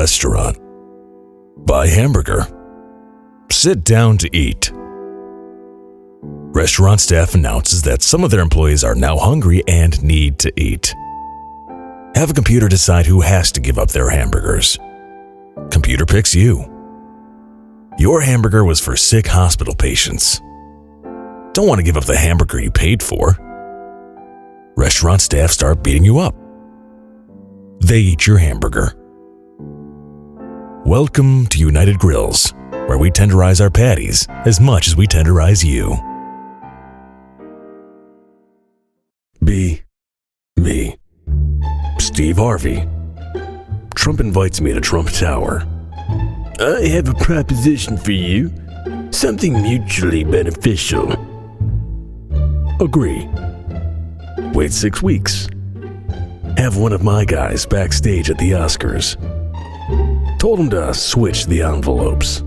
restaurant. Buy hamburger. Sit down to eat. Restaurant staff announces that some of their employees are now hungry and need to eat. Have a computer decide who has to give up their hamburgers. Computer picks you. Your hamburger was for sick hospital patients. Don't want to give up the hamburger you paid for. Restaurant staff start beating you up. They eat your hamburger. Welcome to United Grills, where we tenderize our patties as much as we tenderize you. Be me. Steve Harvey. Trump invites me to Trump Tower. I have a proposition for you. Something mutually beneficial. Agree. Wait six weeks. Have one of my guys backstage at the Oscars. Told him to switch the envelopes.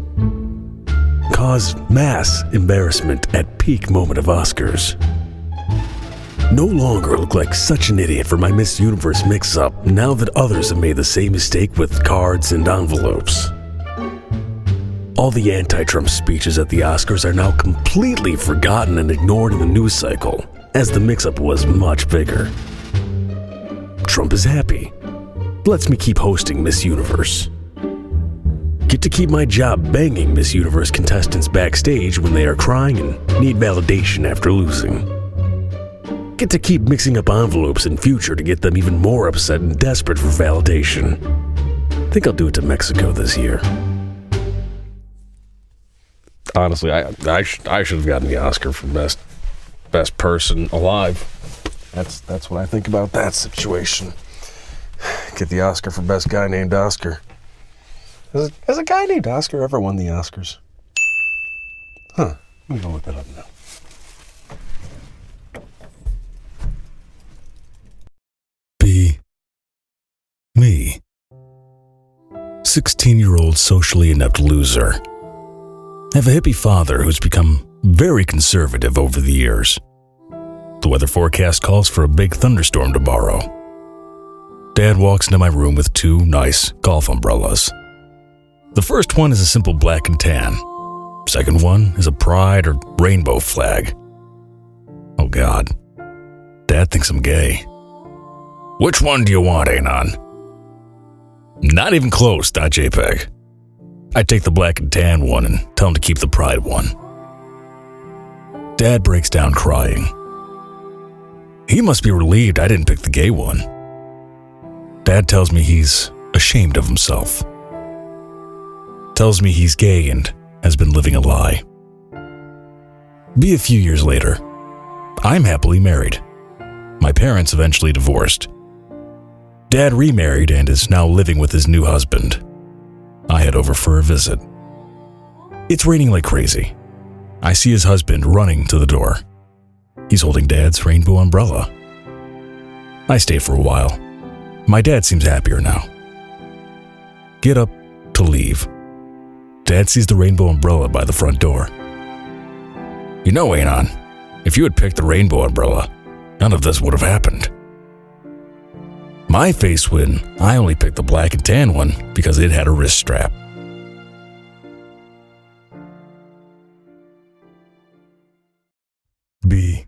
Cause mass embarrassment at peak moment of Oscars. No longer look like such an idiot for my Miss Universe mix up now that others have made the same mistake with cards and envelopes. All the anti Trump speeches at the Oscars are now completely forgotten and ignored in the news cycle, as the mix up was much bigger. Trump is happy. Lets me keep hosting Miss Universe. Get to keep my job banging Miss Universe contestants backstage when they are crying and need validation after losing. Get to keep mixing up envelopes in future to get them even more upset and desperate for validation. Think I'll do it to Mexico this year. Honestly, I I, sh- I should have gotten the Oscar for best best person alive. That's that's what I think about that situation. Get the Oscar for best guy named Oscar. Has a, has a guy named Oscar ever won the Oscars? Huh. I'm gonna look that up now. Be me. 16 year old socially inept loser. I Have a hippie father who's become very conservative over the years. The weather forecast calls for a big thunderstorm tomorrow. Dad walks into my room with two nice golf umbrellas. The first one is a simple black and tan. Second one is a pride or rainbow flag. Oh God. Dad thinks I'm gay. Which one do you want, Anon? Not even close, .jpg. I take the black and tan one and tell him to keep the pride one. Dad breaks down crying. He must be relieved I didn't pick the gay one. Dad tells me he's ashamed of himself. Tells me he's gay and has been living a lie. Be a few years later. I'm happily married. My parents eventually divorced. Dad remarried and is now living with his new husband. I head over for a visit. It's raining like crazy. I see his husband running to the door. He's holding Dad's rainbow umbrella. I stay for a while. My dad seems happier now. Get up to leave. Dad sees the rainbow umbrella by the front door. You know, Anon, if you had picked the rainbow umbrella, none of this would have happened. My face when I only picked the black and tan one because it had a wrist strap. Be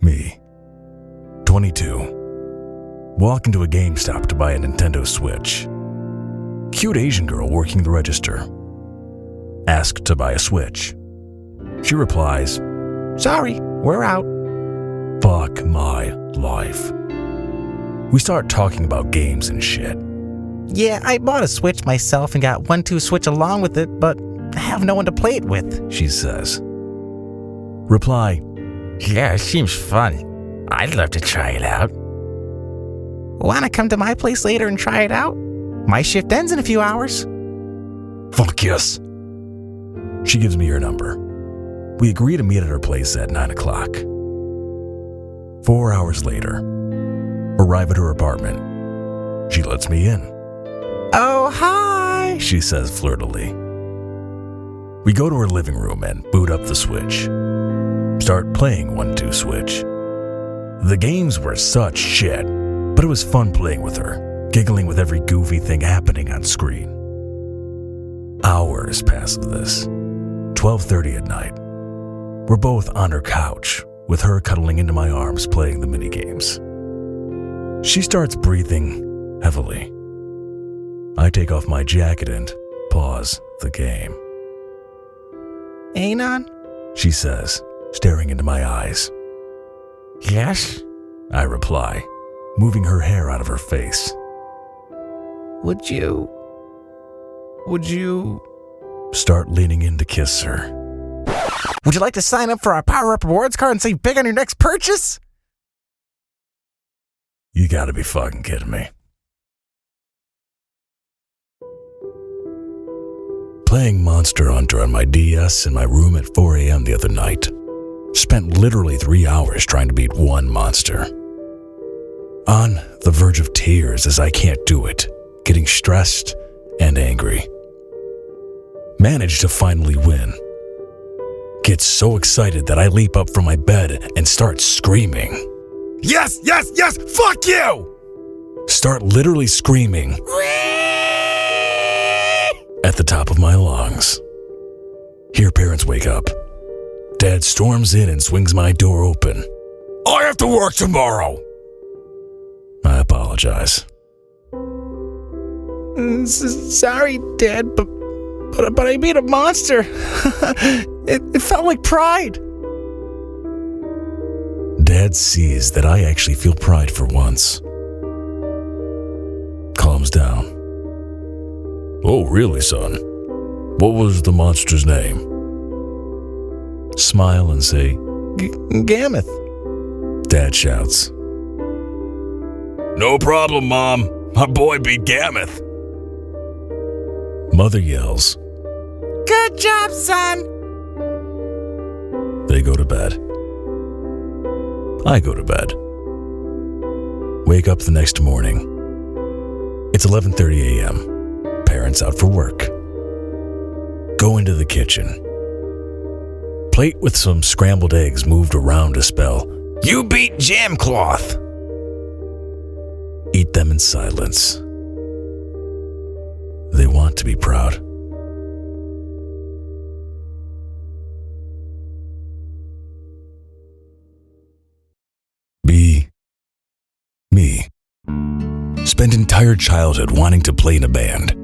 me. 22. Walk into a GameStop to buy a Nintendo Switch. Cute Asian girl working the register. Ask to buy a Switch. She replies, Sorry, we're out. Fuck my life. We start talking about games and shit. Yeah, I bought a Switch myself and got one two Switch along with it, but I have no one to play it with. She says. Reply, Yeah, it seems fun. I'd love to try it out. Wanna come to my place later and try it out? My shift ends in a few hours. Fuck yes. She gives me her number. We agree to meet at her place at 9 o'clock. Four hours later, arrive at her apartment. She lets me in, Oh, hi! she says flirtily. We go to her living room and boot up the Switch. Start playing 1 2 Switch. The games were such shit, but it was fun playing with her, giggling with every goofy thing happening on screen. Hours pass of this. 12:30 at night. We're both on her couch, with her cuddling into my arms playing the mini games. She starts breathing heavily. I take off my jacket and pause the game. Anon? She says, staring into my eyes. Yes? I reply, moving her hair out of her face. Would you. Would you. Start leaning in to kiss her. Would you like to sign up for our Power Up Rewards card and save big on your next purchase? You gotta be fucking kidding me. Playing Monster Hunter on my DS in my room at 4 a.m. the other night. Spent literally three hours trying to beat one monster. On the verge of tears as I can't do it, getting stressed and angry. Managed to finally win. Get so excited that I leap up from my bed and start screaming. Yes, yes, yes, fuck you! Start literally screaming at the top of my lungs. Hear parents wake up. Dad storms in and swings my door open. I have to work tomorrow. I apologize. S- Sorry, Dad, but. But, but I beat a monster. it, it felt like pride. Dad sees that I actually feel pride for once. Calms down. Oh, really, son? What was the monster's name? Smile and say, G- Gammoth. Dad shouts. No problem, Mom. My boy beat Gammoth. Mother yells. Good job, son. They go to bed. I go to bed. Wake up the next morning. It's 11:30 a.m. Parents out for work. Go into the kitchen. Plate with some scrambled eggs moved around to spell, "You beat jam cloth." Eat them in silence. They want to be proud. Be me. Spent entire childhood wanting to play in a band.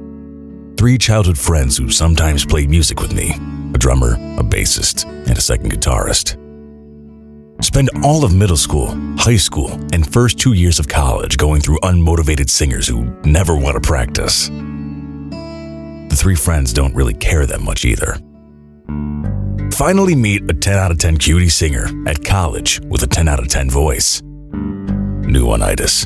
Three childhood friends who sometimes played music with me a drummer, a bassist, and a second guitarist. Spend all of middle school, high school, and first two years of college going through unmotivated singers who never want to practice. The three friends don't really care that much either. Finally, meet a 10 out of 10 cutie singer at college with a 10 out of 10 voice. New Onitis.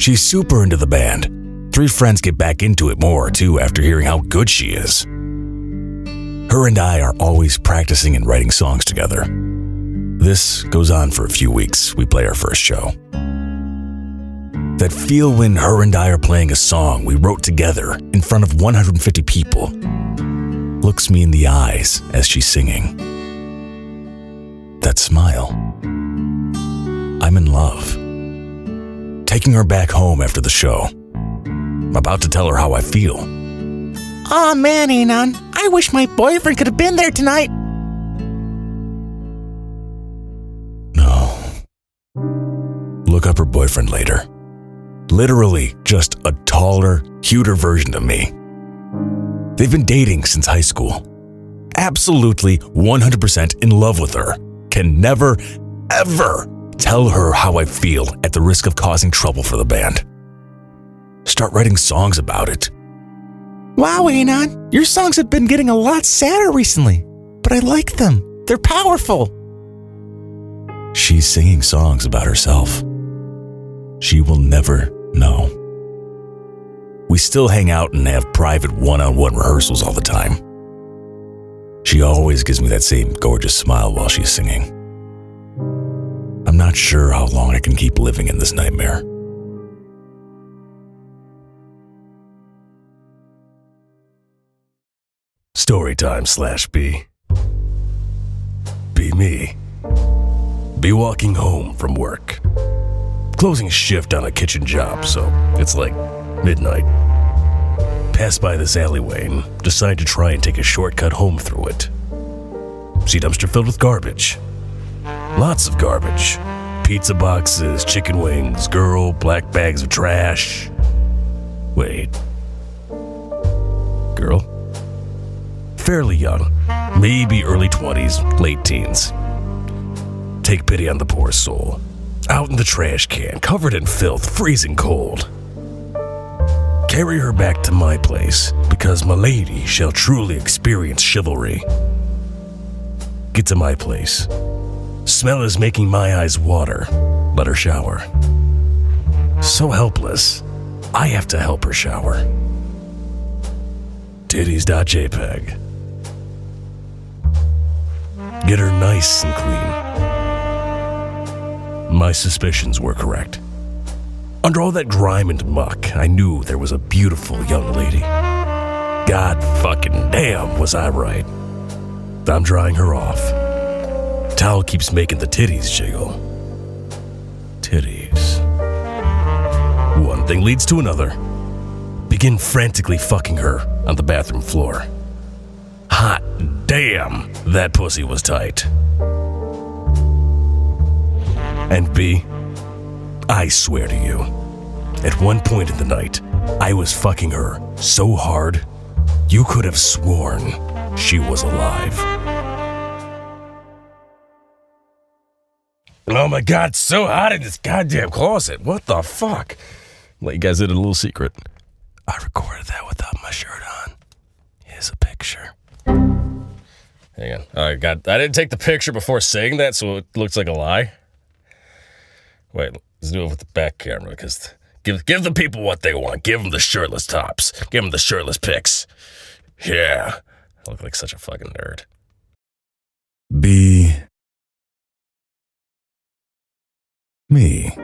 She's super into the band. Three friends get back into it more too after hearing how good she is. Her and I are always practicing and writing songs together. This goes on for a few weeks. We play our first show. That feel when her and I are playing a song we wrote together in front of 150 people looks me in the eyes as she's singing. That smile. I'm in love. Taking her back home after the show. I'm about to tell her how I feel. Aw, man, Anon. I wish my boyfriend could have been there tonight. No. Look up her boyfriend later. Literally just a taller, cuter version of me. They've been dating since high school. Absolutely 100% in love with her. Can never, ever tell her how I feel at the risk of causing trouble for the band. Start writing songs about it. Wow, Anon. Your songs have been getting a lot sadder recently, but I like them. They're powerful. She's singing songs about herself. She will never know. We still hang out and have private one on one rehearsals all the time. She always gives me that same gorgeous smile while she's singing. I'm not sure how long I can keep living in this nightmare. Storytime slash B. Be me. Be walking home from work. Closing shift on a kitchen job, so it's like midnight. Pass by this alleyway and decide to try and take a shortcut home through it. See dumpster filled with garbage. Lots of garbage. Pizza boxes, chicken wings, girl, black bags of trash. Wait. Girl? Fairly young, maybe early 20s, late teens. Take pity on the poor soul. Out in the trash can, covered in filth, freezing cold. Carry her back to my place, because my lady shall truly experience chivalry. Get to my place. Smell is making my eyes water. Let her shower. So helpless, I have to help her shower. Titties.jpg. Get her nice and clean. My suspicions were correct. Under all that grime and muck, I knew there was a beautiful young lady. God fucking damn, was I right. I'm drying her off. Towel keeps making the titties jiggle. Titties. One thing leads to another. Begin frantically fucking her on the bathroom floor. Hot damn, that pussy was tight. And B, I swear to you, at one point in the night, I was fucking her so hard, you could have sworn she was alive. Oh my god, so hot in this goddamn closet. What the fuck? Let you guys in a little secret. I recorded that without my shirt on. Here's a picture. Hang on. I got. I didn't take the picture before saying that, so it looks like a lie. Wait, let's do it with the back camera because give give the people what they want. Give them the shirtless tops. Give them the shirtless pics. Yeah, I look like such a fucking nerd. Be me.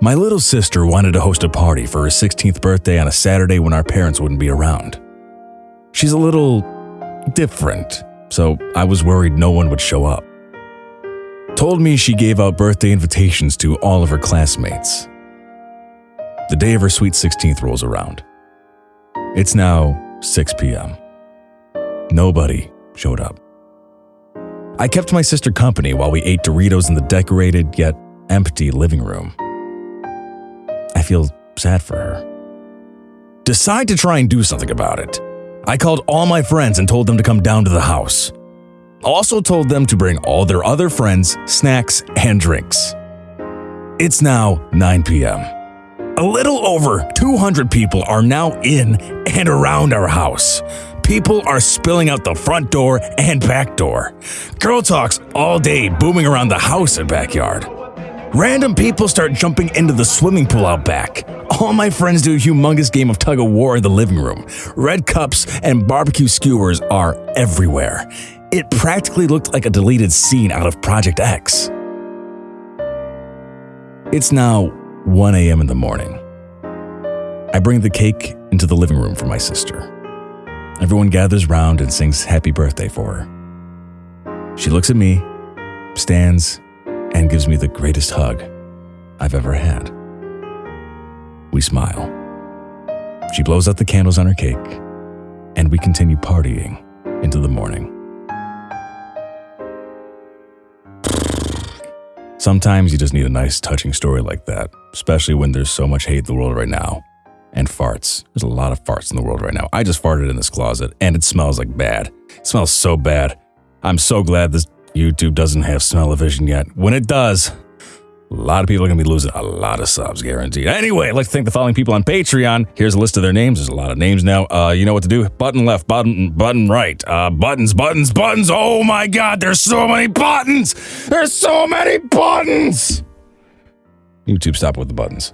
My little sister wanted to host a party for her 16th birthday on a Saturday when our parents wouldn't be around. She's a little different, so I was worried no one would show up. Told me she gave out birthday invitations to all of her classmates. The day of her sweet 16th rolls around. It's now 6 p.m. Nobody showed up. I kept my sister company while we ate Doritos in the decorated yet empty living room. I feel sad for her. Decide to try and do something about it. I called all my friends and told them to come down to the house. Also told them to bring all their other friends, snacks, and drinks. It's now 9 p.m. A little over 200 people are now in and around our house. People are spilling out the front door and back door. Girl Talk's All Day booming around the house and backyard. Random people start jumping into the swimming pool out back. All my friends do a humongous game of tug of war in the living room. Red cups and barbecue skewers are everywhere. It practically looked like a deleted scene out of Project X. It's now 1 a.m. in the morning. I bring the cake into the living room for my sister. Everyone gathers round and sings happy birthday for her. She looks at me, stands, and gives me the greatest hug I've ever had. We smile. She blows out the candles on her cake, and we continue partying into the morning. Sometimes you just need a nice, touching story like that, especially when there's so much hate in the world right now. And farts. There's a lot of farts in the world right now. I just farted in this closet, and it smells like bad. It smells so bad. I'm so glad this YouTube doesn't have smell-o-vision yet. When it does, a lot of people are going to be losing a lot of subs, guaranteed. Anyway, I'd like to thank the following people on Patreon. Here's a list of their names. There's a lot of names now. Uh, you know what to do. Button left, button, button right. Uh, buttons, buttons, buttons. Oh my God, there's so many buttons. There's so many buttons. YouTube, stop with the buttons.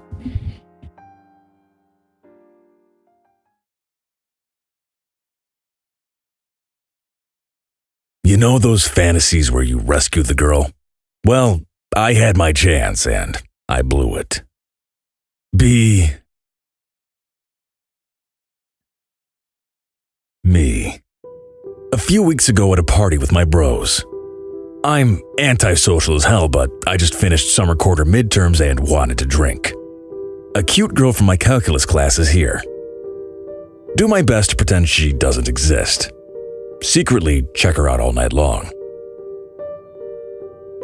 You know those fantasies where you rescue the girl? Well, I had my chance and I blew it. Be me. A few weeks ago at a party with my bros, I'm antisocial as hell, but I just finished summer quarter midterms and wanted to drink. A cute girl from my calculus class is here. Do my best to pretend she doesn't exist. Secretly check her out all night long.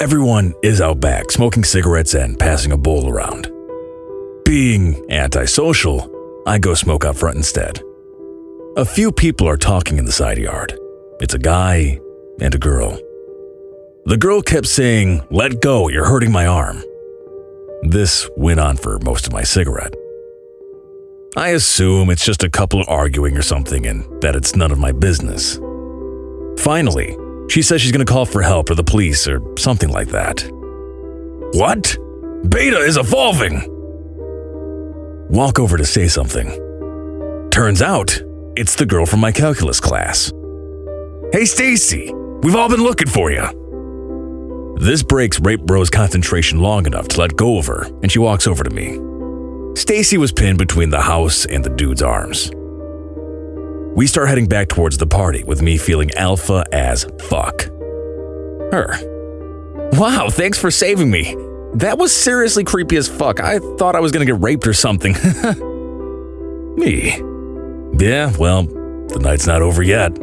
Everyone is out back smoking cigarettes and passing a bowl around. Being antisocial, I go smoke out front instead. A few people are talking in the side yard. It's a guy and a girl. The girl kept saying, Let go, you're hurting my arm. This went on for most of my cigarette. I assume it's just a couple arguing or something and that it's none of my business. Finally, she says she's gonna call for help or the police or something like that. What? Beta is evolving! Walk over to say something. Turns out, it's the girl from my calculus class. Hey Stacy, we've all been looking for you. This breaks Rape Bro's concentration long enough to let go of her, and she walks over to me. Stacy was pinned between the house and the dude's arms. We start heading back towards the party with me feeling alpha as fuck. Her. Wow, thanks for saving me. That was seriously creepy as fuck. I thought I was gonna get raped or something. me. Yeah, well, the night's not over yet.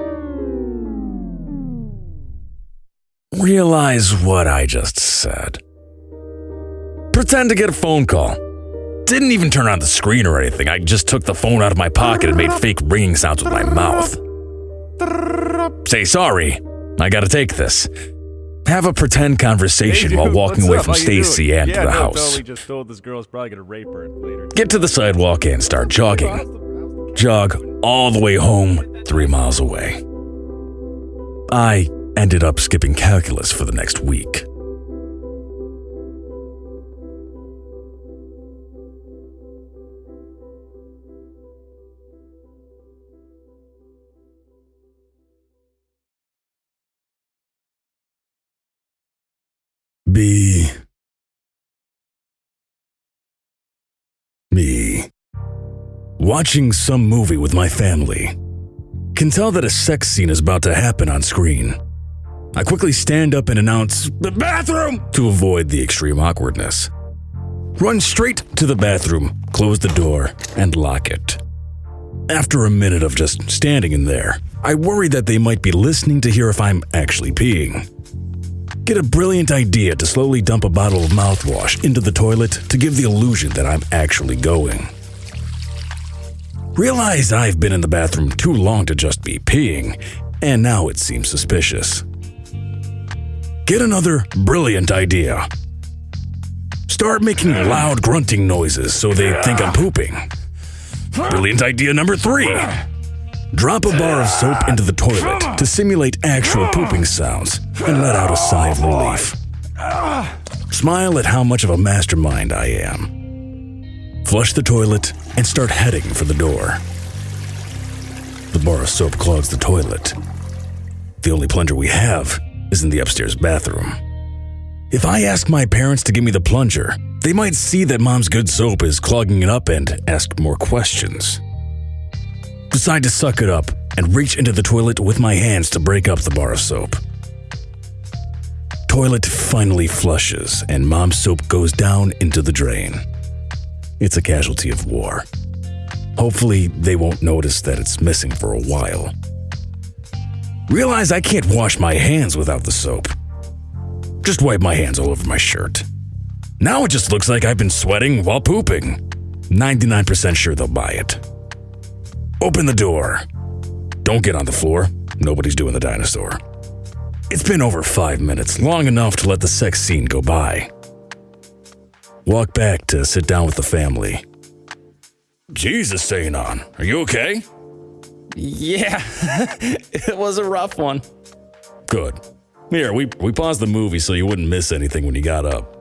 Realize what I just said. Pretend to get a phone call. Didn't even turn on the screen or anything. I just took the phone out of my pocket and made fake ringing sounds with my mouth. Say sorry. I gotta take this. Have a pretend conversation while walking away from Stacy and yeah, to the no, house. Totally just told this girl's probably gonna rape her later. Get to the sidewalk and start jogging. Jog all the way home, three miles away. I ended up skipping calculus for the next week. Watching some movie with my family. Can tell that a sex scene is about to happen on screen. I quickly stand up and announce, The bathroom! to avoid the extreme awkwardness. Run straight to the bathroom, close the door, and lock it. After a minute of just standing in there, I worry that they might be listening to hear if I'm actually peeing. Get a brilliant idea to slowly dump a bottle of mouthwash into the toilet to give the illusion that I'm actually going. Realize I've been in the bathroom too long to just be peeing, and now it seems suspicious. Get another brilliant idea. Start making loud grunting noises so they think I'm pooping. Brilliant idea number three. Drop a bar of soap into the toilet to simulate actual pooping sounds and let out a sigh of relief. Smile at how much of a mastermind I am. Flush the toilet and start heading for the door. The bar of soap clogs the toilet. The only plunger we have is in the upstairs bathroom. If I ask my parents to give me the plunger, they might see that mom's good soap is clogging it up and ask more questions. Decide to suck it up and reach into the toilet with my hands to break up the bar of soap. Toilet finally flushes and mom's soap goes down into the drain. It's a casualty of war. Hopefully, they won't notice that it's missing for a while. Realize I can't wash my hands without the soap. Just wipe my hands all over my shirt. Now it just looks like I've been sweating while pooping. 99% sure they'll buy it. Open the door. Don't get on the floor. Nobody's doing the dinosaur. It's been over five minutes, long enough to let the sex scene go by. Walk back to sit down with the family. Jesus, staying on. Are you okay? Yeah, it was a rough one. Good. Here, we, we paused the movie so you wouldn't miss anything when you got up.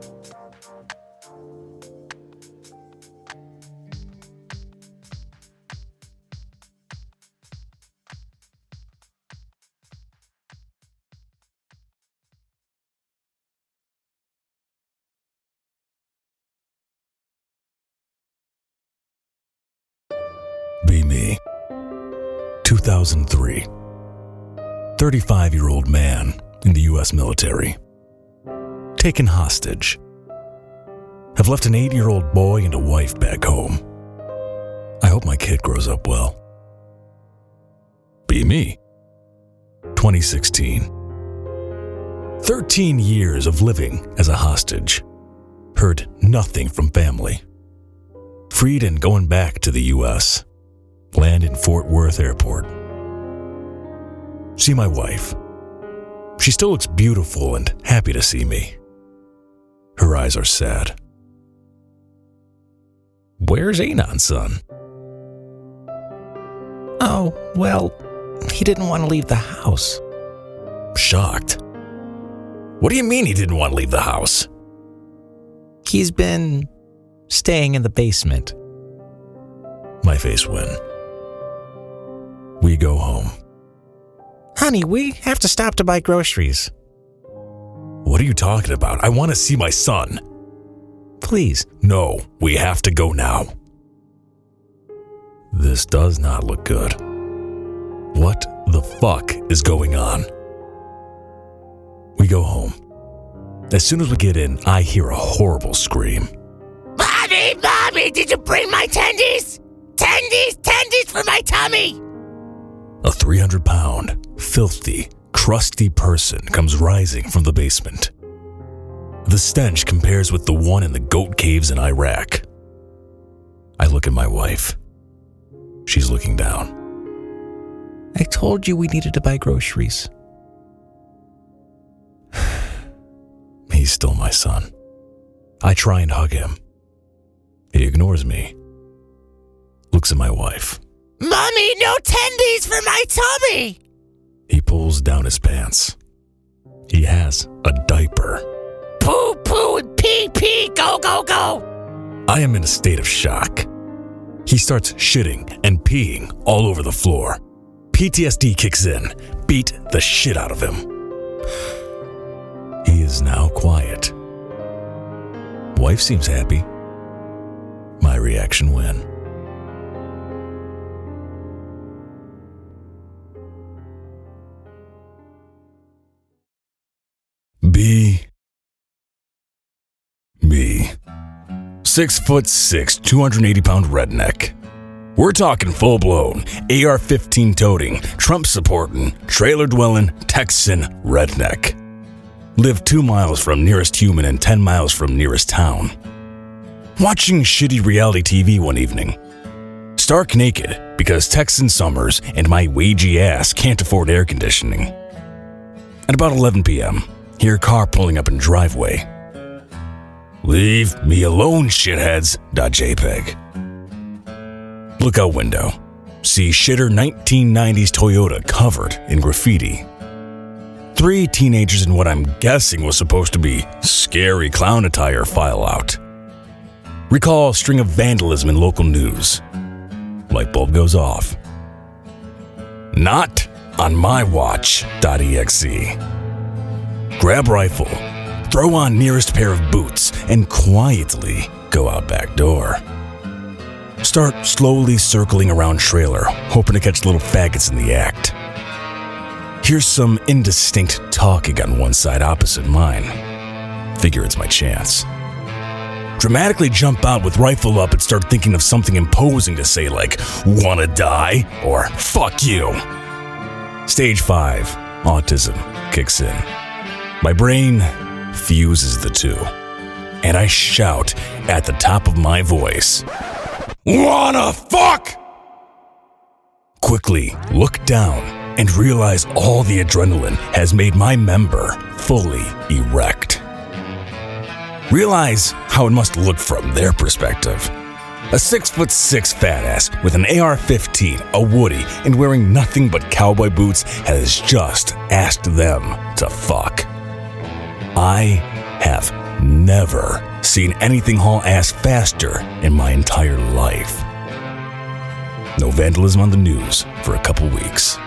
2003. 35 year old man in the U.S. military. taken hostage. Have left an eight year old boy and a wife back home. I hope my kid grows up well. Be me. 2016. 13 years of living as a hostage. Heard nothing from family. Freed and going back to the US. Land in Fort Worth Airport. See my wife. She still looks beautiful and happy to see me. Her eyes are sad. Where's Anon, son? Oh, well, he didn't want to leave the house. Shocked. What do you mean he didn't want to leave the house? He's been staying in the basement. My face went. We go home. Honey, we have to stop to buy groceries. What are you talking about? I want to see my son. Please. No, we have to go now. This does not look good. What the fuck is going on? We go home. As soon as we get in, I hear a horrible scream. Mommy, mommy, did you bring my tendies? Tendies, tendies for my tummy. A 300 pound, filthy, crusty person comes rising from the basement. The stench compares with the one in the goat caves in Iraq. I look at my wife. She's looking down. I told you we needed to buy groceries. He's still my son. I try and hug him. He ignores me. Looks at my wife. Mommy, no tendies for my tummy. He pulls down his pants. He has a diaper. Poo poo and pee pee, go go go. I am in a state of shock. He starts shitting and peeing all over the floor. PTSD kicks in. Beat the shit out of him. He is now quiet. Wife seems happy. My reaction when. B. Me. Six foot six, 280 pound redneck. We're talking full blown, AR 15 toting, Trump supporting, trailer dwelling, Texan redneck. Live two miles from nearest human and 10 miles from nearest town. Watching shitty reality TV one evening. Stark naked because Texan summers and my wagey ass can't afford air conditioning. At about 11 p.m., hear car pulling up in driveway. Leave me alone, shitheads. Look out window. See shitter 1990s Toyota covered in graffiti. Three teenagers in what I'm guessing was supposed to be scary clown attire file out. Recall string of vandalism in local news. Light bulb goes off. Not on my watch. Grab rifle, throw on nearest pair of boots, and quietly go out back door. Start slowly circling around trailer, hoping to catch little faggots in the act. Here's some indistinct talking on one side opposite mine. Figure it's my chance. Dramatically jump out with rifle up and start thinking of something imposing to say, like, wanna die? or fuck you. Stage 5, autism, kicks in. My brain fuses the two, and I shout at the top of my voice, Wanna fuck? Quickly look down and realize all the adrenaline has made my member fully erect. Realize how it must look from their perspective. A six foot six fat ass with an AR 15, a Woody, and wearing nothing but cowboy boots has just asked them to fuck. I have never seen anything haul ass faster in my entire life. No vandalism on the news for a couple weeks.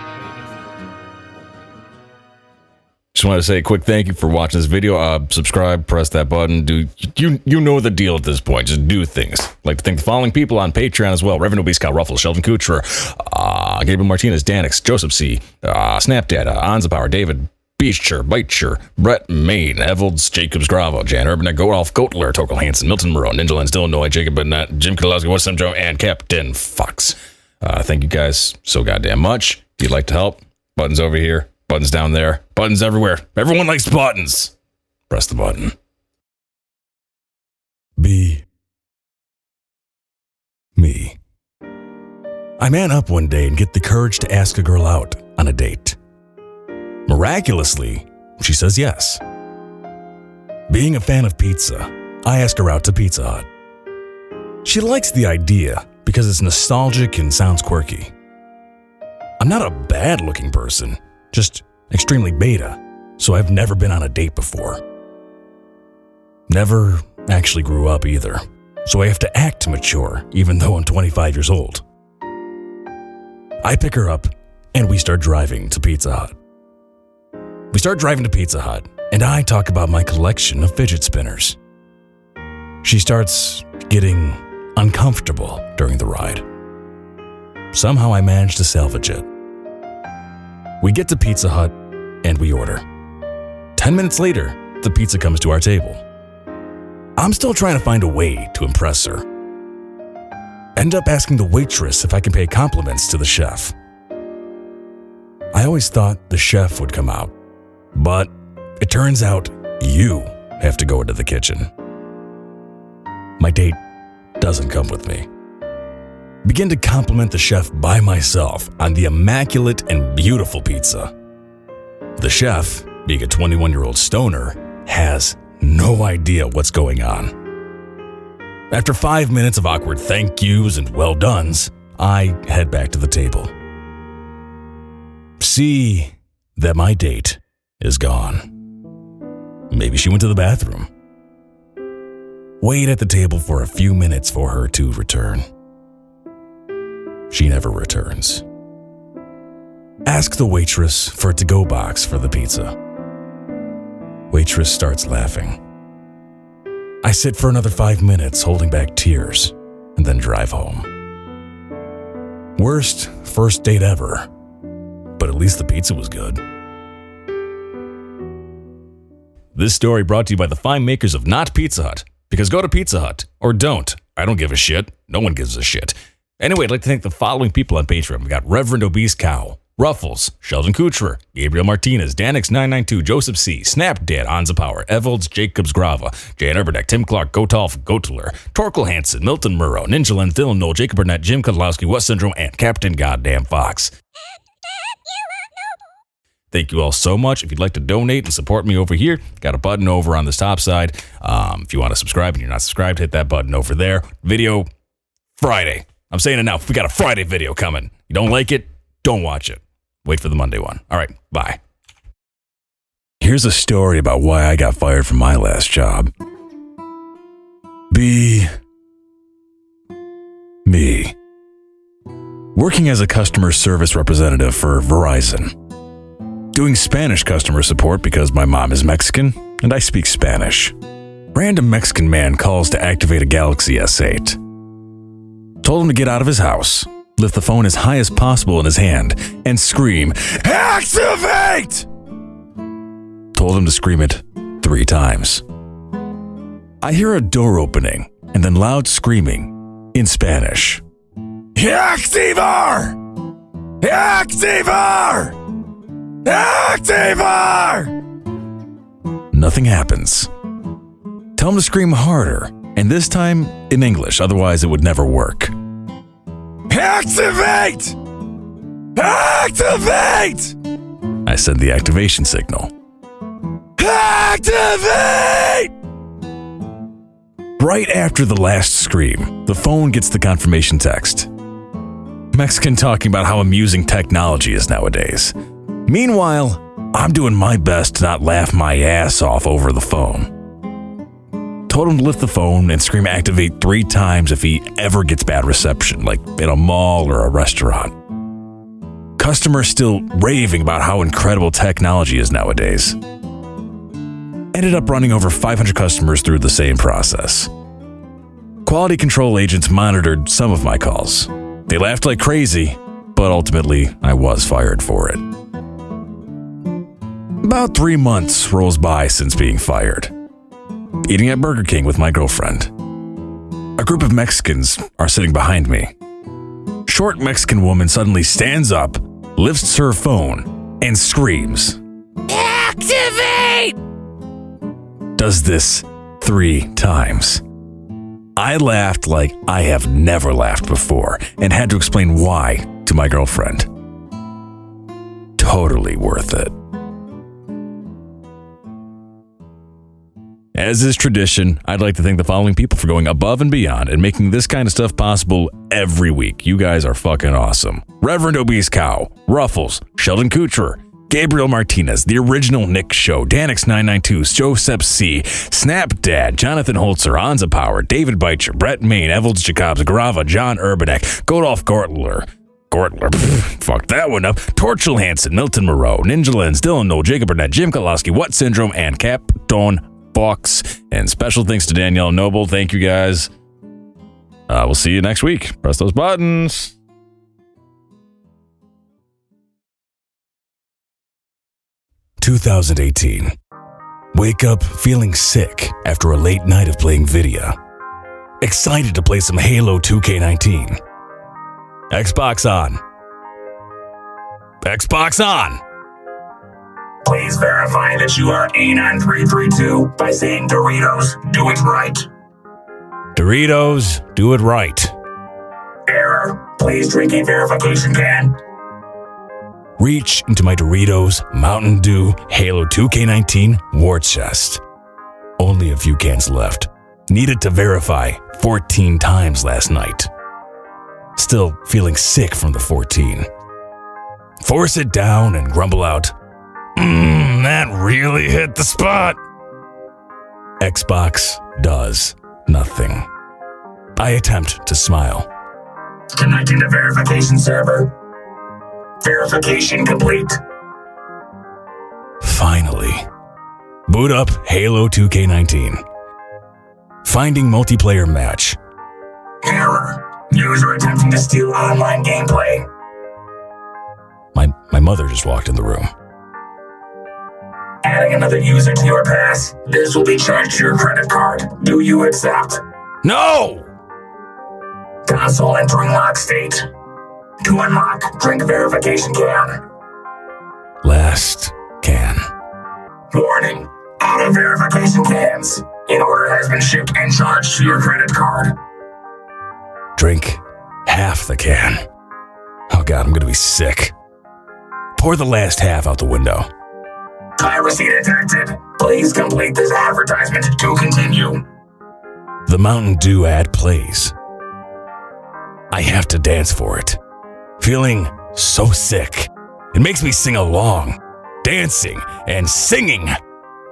Just want to say a quick thank you for watching this video. Uh, subscribe, press that button. Do you you know the deal at this point? Just do things. I'd like to thank the following people on Patreon as well: Reverend Obese Scott Ruffles, Sheldon Kucher, uh, Gabriel Martinez, Danix, Joseph C, uh, Snapdad, uh, Anza Power, David Beecher, Beecher, Brett Main, Evolds, Jacobs Gravo, Jan Urban, Gorolf, Gotler, Torkel Hansen, Milton Moreau, Ninja Lens, Dylan Knoll, Jacob Burnett, Jim Kodlowski, West Syndrome, and Captain Fox. Uh, thank you guys so goddamn much. If you'd like to help, buttons over here, buttons down there, buttons everywhere. Everyone likes buttons. Press the button. Be me. I man up one day and get the courage to ask a girl out on a date. Miraculously, she says yes. Being a fan of pizza, I ask her out to Pizza Hut. She likes the idea because it's nostalgic and sounds quirky. I'm not a bad looking person, just extremely beta, so I've never been on a date before. Never actually grew up either, so I have to act mature even though I'm 25 years old. I pick her up and we start driving to Pizza Hut. We start driving to Pizza Hut and I talk about my collection of fidget spinners. She starts getting uncomfortable during the ride. Somehow I manage to salvage it. We get to Pizza Hut and we order. 10 minutes later, the pizza comes to our table. I'm still trying to find a way to impress her. End up asking the waitress if I can pay compliments to the chef. I always thought the chef would come out, but it turns out you have to go into the kitchen. My date doesn't come with me. Begin to compliment the chef by myself on the immaculate and beautiful pizza. The chef, being a 21 year old stoner, has no idea what's going on. After five minutes of awkward thank yous and well dones, I head back to the table. See that my date is gone. Maybe she went to the bathroom. Wait at the table for a few minutes for her to return. She never returns. Ask the waitress for a to go box for the pizza. Waitress starts laughing. I sit for another five minutes holding back tears and then drive home. Worst first date ever, but at least the pizza was good. This story brought to you by the fine makers of Not Pizza Hut. Because go to Pizza Hut or don't. I don't give a shit. No one gives a shit. Anyway, I'd like to thank the following people on Patreon. We got Reverend Obese Cow, Ruffles, Sheldon Kucherer, Gabriel Martinez, Danix992, Joseph C., Snap Snapdad, Anza Power, Evolds, Jacobs Grava, Jan Urbanek, Tim Clark, Gotolf, Gotler, Torkel Hansen, Milton Murrow, Ninja Lens, Dylan Knoll, Jacob Burnett, Jim Kodlowski, West Syndrome, and Captain Goddamn Fox. Thank you all so much. If you'd like to donate and support me over here, got a button over on this top side. Um, if you want to subscribe and you're not subscribed, hit that button over there. Video Friday. I'm saying it now. We got a Friday video coming. You don't like it? Don't watch it. Wait for the Monday one. All right. Bye. Here's a story about why I got fired from my last job. Be me. Working as a customer service representative for Verizon doing Spanish customer support because my mom is Mexican and I speak Spanish. Random Mexican man calls to activate a Galaxy S8. Told him to get out of his house, lift the phone as high as possible in his hand, and scream, Activate! Told him to scream it three times. I hear a door opening and then loud screaming in Spanish. Activar! Activar! Activar! Nothing happens. Tell him to scream harder, and this time in English, otherwise, it would never work. Activate! Activate! I send the activation signal. Activate! Right after the last scream, the phone gets the confirmation text. Mexican talking about how amusing technology is nowadays. Meanwhile, I'm doing my best to not laugh my ass off over the phone. Told him to lift the phone and scream activate three times if he ever gets bad reception, like in a mall or a restaurant. Customers still raving about how incredible technology is nowadays. Ended up running over 500 customers through the same process. Quality control agents monitored some of my calls. They laughed like crazy, but ultimately I was fired for it. About three months rolls by since being fired. Eating at Burger King with my girlfriend. A group of Mexicans are sitting behind me. Short Mexican woman suddenly stands up, lifts her phone, and screams. Activate! Does this three times. I laughed like I have never laughed before and had to explain why to my girlfriend. Totally worth it. As is tradition, I'd like to thank the following people for going above and beyond and making this kind of stuff possible every week. You guys are fucking awesome. Reverend Obese Cow, Ruffles, Sheldon Kucher, Gabriel Martinez, The Original Nick Show, Danix992, Joseph C., Snapdad, Jonathan Holzer, Anza Power, David Beitcher, Brett Main, Evels Jacobs, Grava, John Urbanek, Godolph Gortler, Gortler, fuck that one up, Torchel Hansen, Milton Moreau, Ninja Lens, Dylan Knoll, Jacob Burnett, Jim Kalowski, West Syndrome, and Captain Fox. And special thanks to Danielle Noble. Thank you guys. Uh, we'll see you next week. Press those buttons. Two thousand eighteen. Wake up feeling sick after a late night of playing video. Excited to play some Halo 2K19. Xbox on. Xbox on. Please verify that you are A9332 by saying Doritos, do it right. Doritos, do it right. Error. Please drink a verification can. Reach into my Doritos Mountain Dew Halo 2K19 war chest. Only a few cans left. Needed to verify 14 times last night. Still feeling sick from the 14. Force it down and grumble out, Mmm, that really hit the spot. Xbox does nothing. I attempt to smile. Connecting to verification server. Verification complete. Finally. Boot up Halo 2K19. Finding multiplayer match. Error. User attempting to steal online gameplay. My, my mother just walked in the room. Adding another user to your pass. This will be charged to your credit card. Do you accept? No! Console entering lock state. To unlock, drink verification can. Last can. Warning. Auto verification cans. An order has been shipped and charged to your credit card. Drink half the can. Oh god, I'm gonna be sick. Pour the last half out the window. Piracy detected. Please complete this advertisement to continue. The Mountain Dew ad plays. I have to dance for it. Feeling so sick. It makes me sing along, dancing and singing.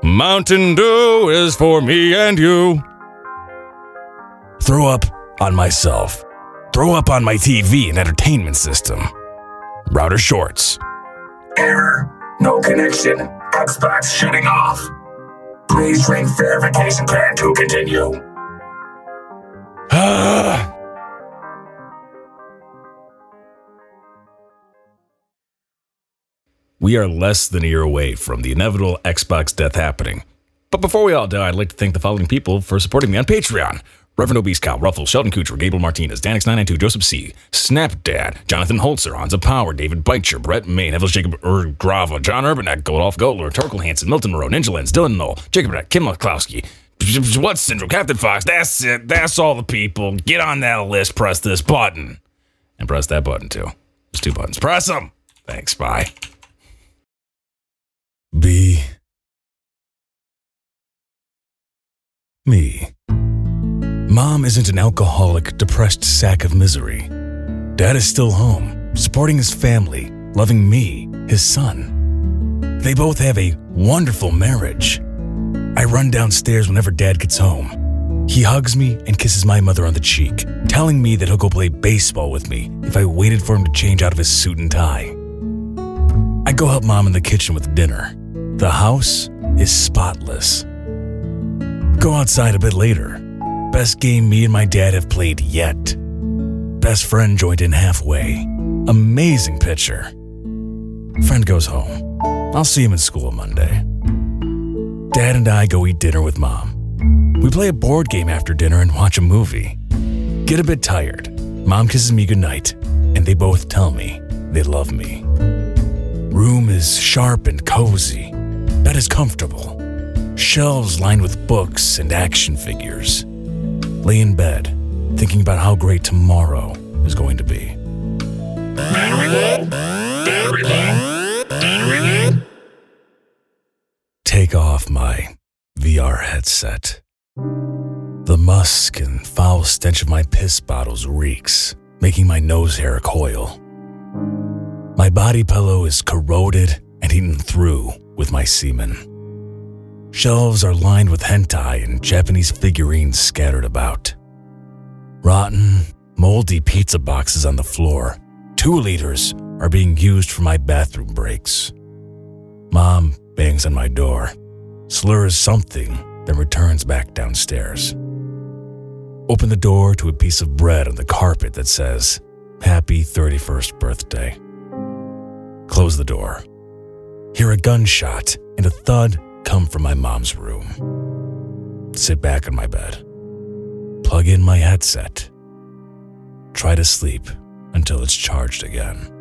Mountain Dew is for me and you. Throw up on myself. Throw up on my TV and entertainment system. Router shorts. Error. No connection. Xbox shutting off. Please drink verification can to continue. we are less than a year away from the inevitable Xbox death happening. But before we all die, I'd like to thank the following people for supporting me on Patreon. Reverend Obese Cow, Ruffles, Sheldon Kucher, Gable Martinez, Danix992, Joseph C., Snapdad, Jonathan Holzer, Hansa Power, David Beitcher, Brett Main, Evels Jacob er, Grava, John Urbanek, Godolph Gotler, Torkel Hansen, Milton Moreau, Ninja Lens, Dylan Knoll, Jacob Brett, Kim Laklowski, West Syndrome, Captain Fox, that's it, that's all the people. Get on that list, press this button. And press that button too. There's two buttons. Press them. Thanks, bye. Be me. Mom isn't an alcoholic, depressed sack of misery. Dad is still home, supporting his family, loving me, his son. They both have a wonderful marriage. I run downstairs whenever Dad gets home. He hugs me and kisses my mother on the cheek, telling me that he'll go play baseball with me if I waited for him to change out of his suit and tie. I go help Mom in the kitchen with dinner. The house is spotless. Go outside a bit later. Best game me and my dad have played yet. Best friend joined in halfway. Amazing pitcher. Friend goes home. I'll see him in school Monday. Dad and I go eat dinner with Mom. We play a board game after dinner and watch a movie. Get a bit tired. Mom kisses me goodnight, and they both tell me they love me. Room is sharp and cozy. Bed is comfortable. Shelves lined with books and action figures. Lay in bed, thinking about how great tomorrow is going to be. Take off my VR headset. The musk and foul stench of my piss bottles reeks, making my nose hair coil. My body pillow is corroded and eaten through with my semen. Shelves are lined with hentai and Japanese figurines scattered about. Rotten, moldy pizza boxes on the floor. Two liters are being used for my bathroom breaks. Mom bangs on my door, slurs something, then returns back downstairs. Open the door to a piece of bread on the carpet that says, Happy 31st birthday. Close the door. Hear a gunshot and a thud come from my mom's room. Sit back in my bed. Plug in my headset. Try to sleep until it's charged again.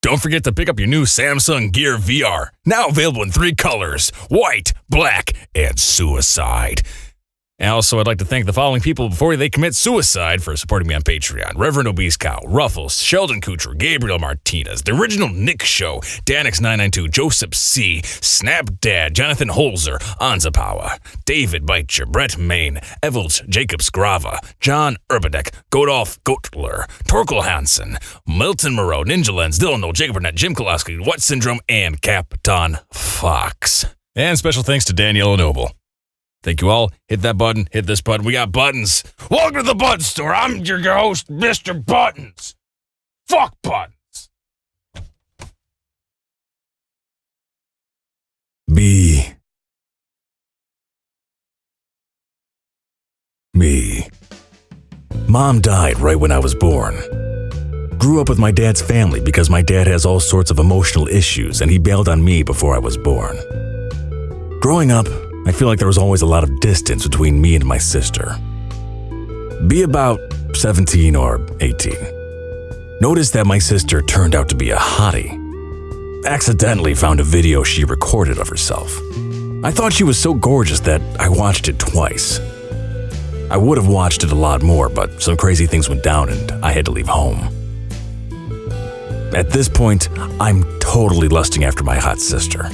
Don't forget to pick up your new Samsung Gear VR, now available in three colors white, black, and suicide. Also, I'd like to thank the following people before they commit suicide for supporting me on Patreon Reverend Obese Cow, Ruffles, Sheldon Kucher, Gabriel Martinez, The Original Nick Show, Danix992, Joseph C., Snap Dad, Jonathan Holzer, Anzapawa, David Beitcher, Brett Main, Evelt Jacobs Grava, John Urbadek, Godolph Gotler, Torkel Hansen, Milton Moreau, Ninja Lens, Dylan Knoll, Jacob Burnett, Jim Kolaski, West Syndrome, and Captain Fox. And special thanks to Danielle Noble. Thank you all. Hit that button. Hit this button. We got buttons. Welcome to the Button Store. I'm your host, Mr. Buttons. Fuck buttons. Be me. Mom died right when I was born. Grew up with my dad's family because my dad has all sorts of emotional issues and he bailed on me before I was born. Growing up, I feel like there was always a lot of distance between me and my sister. Be about 17 or 18. Noticed that my sister turned out to be a hottie. Accidentally found a video she recorded of herself. I thought she was so gorgeous that I watched it twice. I would have watched it a lot more, but some crazy things went down and I had to leave home. At this point, I'm totally lusting after my hot sister.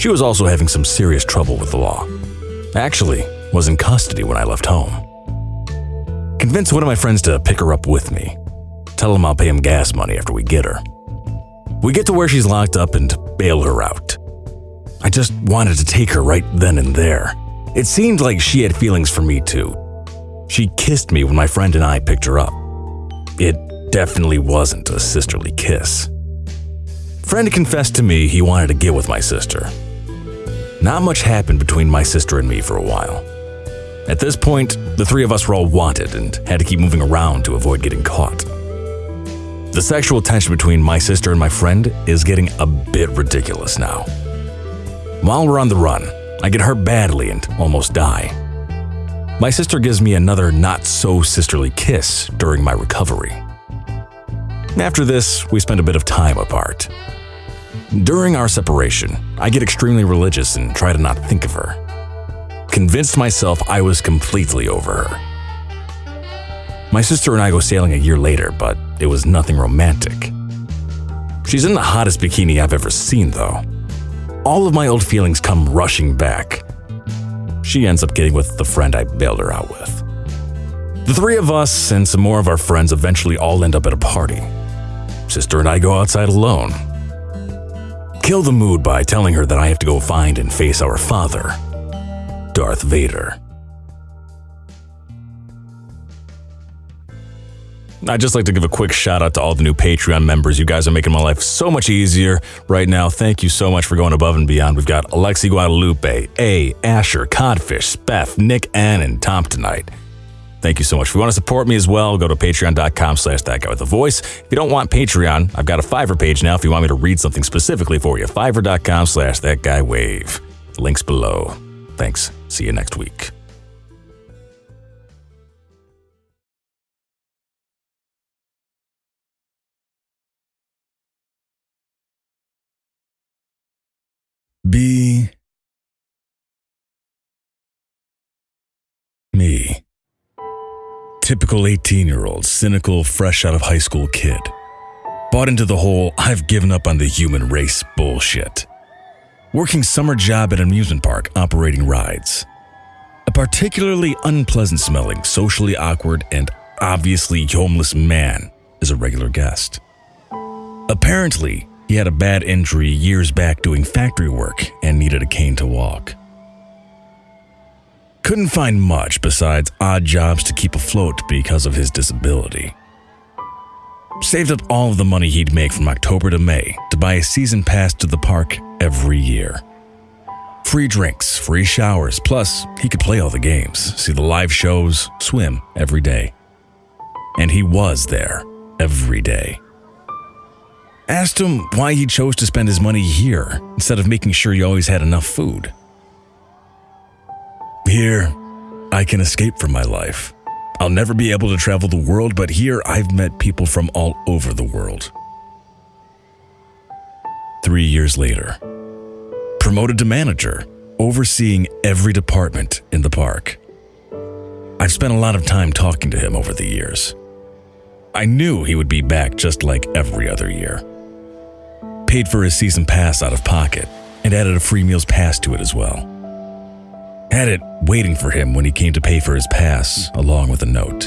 She was also having some serious trouble with the law. Actually, was in custody when I left home. Convinced one of my friends to pick her up with me. Tell him I'll pay him gas money after we get her. We get to where she's locked up and bail her out. I just wanted to take her right then and there. It seemed like she had feelings for me too. She kissed me when my friend and I picked her up. It definitely wasn't a sisterly kiss. Friend confessed to me he wanted to get with my sister, not much happened between my sister and me for a while. At this point, the three of us were all wanted and had to keep moving around to avoid getting caught. The sexual tension between my sister and my friend is getting a bit ridiculous now. While we're on the run, I get hurt badly and almost die. My sister gives me another not so sisterly kiss during my recovery. After this, we spend a bit of time apart. During our separation, I get extremely religious and try to not think of her. Convinced myself I was completely over her. My sister and I go sailing a year later, but it was nothing romantic. She's in the hottest bikini I've ever seen, though. All of my old feelings come rushing back. She ends up getting with the friend I bailed her out with. The three of us and some more of our friends eventually all end up at a party. Sister and I go outside alone, kill the mood by telling her that I have to go find and face our father, Darth Vader. I'd just like to give a quick shout out to all the new Patreon members. You guys are making my life so much easier right now. Thank you so much for going above and beyond. We've got Alexi Guadalupe, A, Asher, Codfish, Beth, Nick N, and Tom tonight. Thank you so much. If you want to support me as well, go to patreon.com slash that guy with a voice. If you don't want Patreon, I've got a Fiverr page now if you want me to read something specifically for you. Fiverr.com slash that guy wave. Links below. Thanks. See you next week. Typical 18 year old, cynical, fresh out of high school kid. Bought into the whole I've given up on the human race bullshit. Working summer job at an amusement park operating rides. A particularly unpleasant smelling, socially awkward, and obviously homeless man is a regular guest. Apparently, he had a bad injury years back doing factory work and needed a cane to walk. Couldn't find much besides odd jobs to keep afloat because of his disability. Saved up all of the money he'd make from October to May to buy a season pass to the park every year. Free drinks, free showers, plus he could play all the games, see the live shows, swim every day. And he was there every day. Asked him why he chose to spend his money here instead of making sure he always had enough food. Here, I can escape from my life. I'll never be able to travel the world, but here I've met people from all over the world. Three years later, promoted to manager, overseeing every department in the park. I've spent a lot of time talking to him over the years. I knew he would be back just like every other year. Paid for his season pass out of pocket and added a free meals pass to it as well. Had it waiting for him when he came to pay for his pass, along with a note.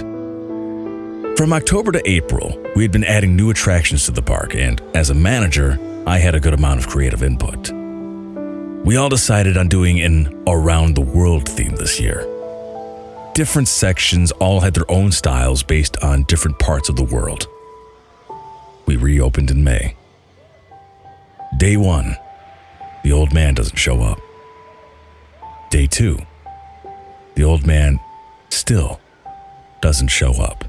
From October to April, we had been adding new attractions to the park, and as a manager, I had a good amount of creative input. We all decided on doing an around the world theme this year. Different sections all had their own styles based on different parts of the world. We reopened in May. Day one, the old man doesn't show up. Day two, the old man still doesn't show up.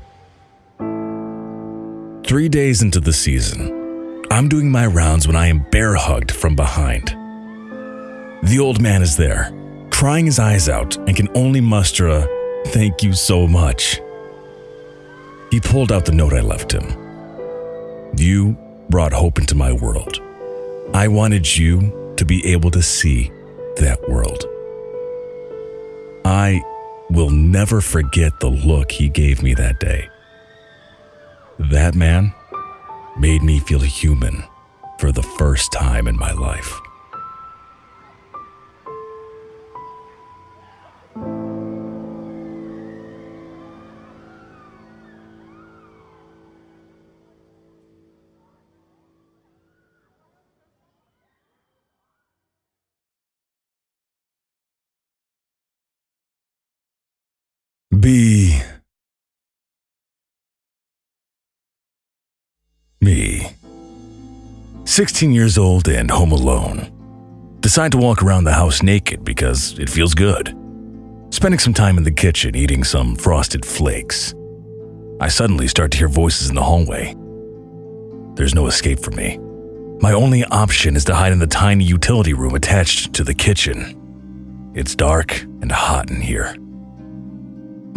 Three days into the season, I'm doing my rounds when I am bear hugged from behind. The old man is there, crying his eyes out, and can only muster a thank you so much. He pulled out the note I left him. You brought hope into my world. I wanted you to be able to see that world. I will never forget the look he gave me that day. That man made me feel human for the first time in my life. Be me. 16 years old and home alone. Decide to walk around the house naked because it feels good. Spending some time in the kitchen eating some frosted flakes. I suddenly start to hear voices in the hallway. There's no escape for me. My only option is to hide in the tiny utility room attached to the kitchen. It's dark and hot in here.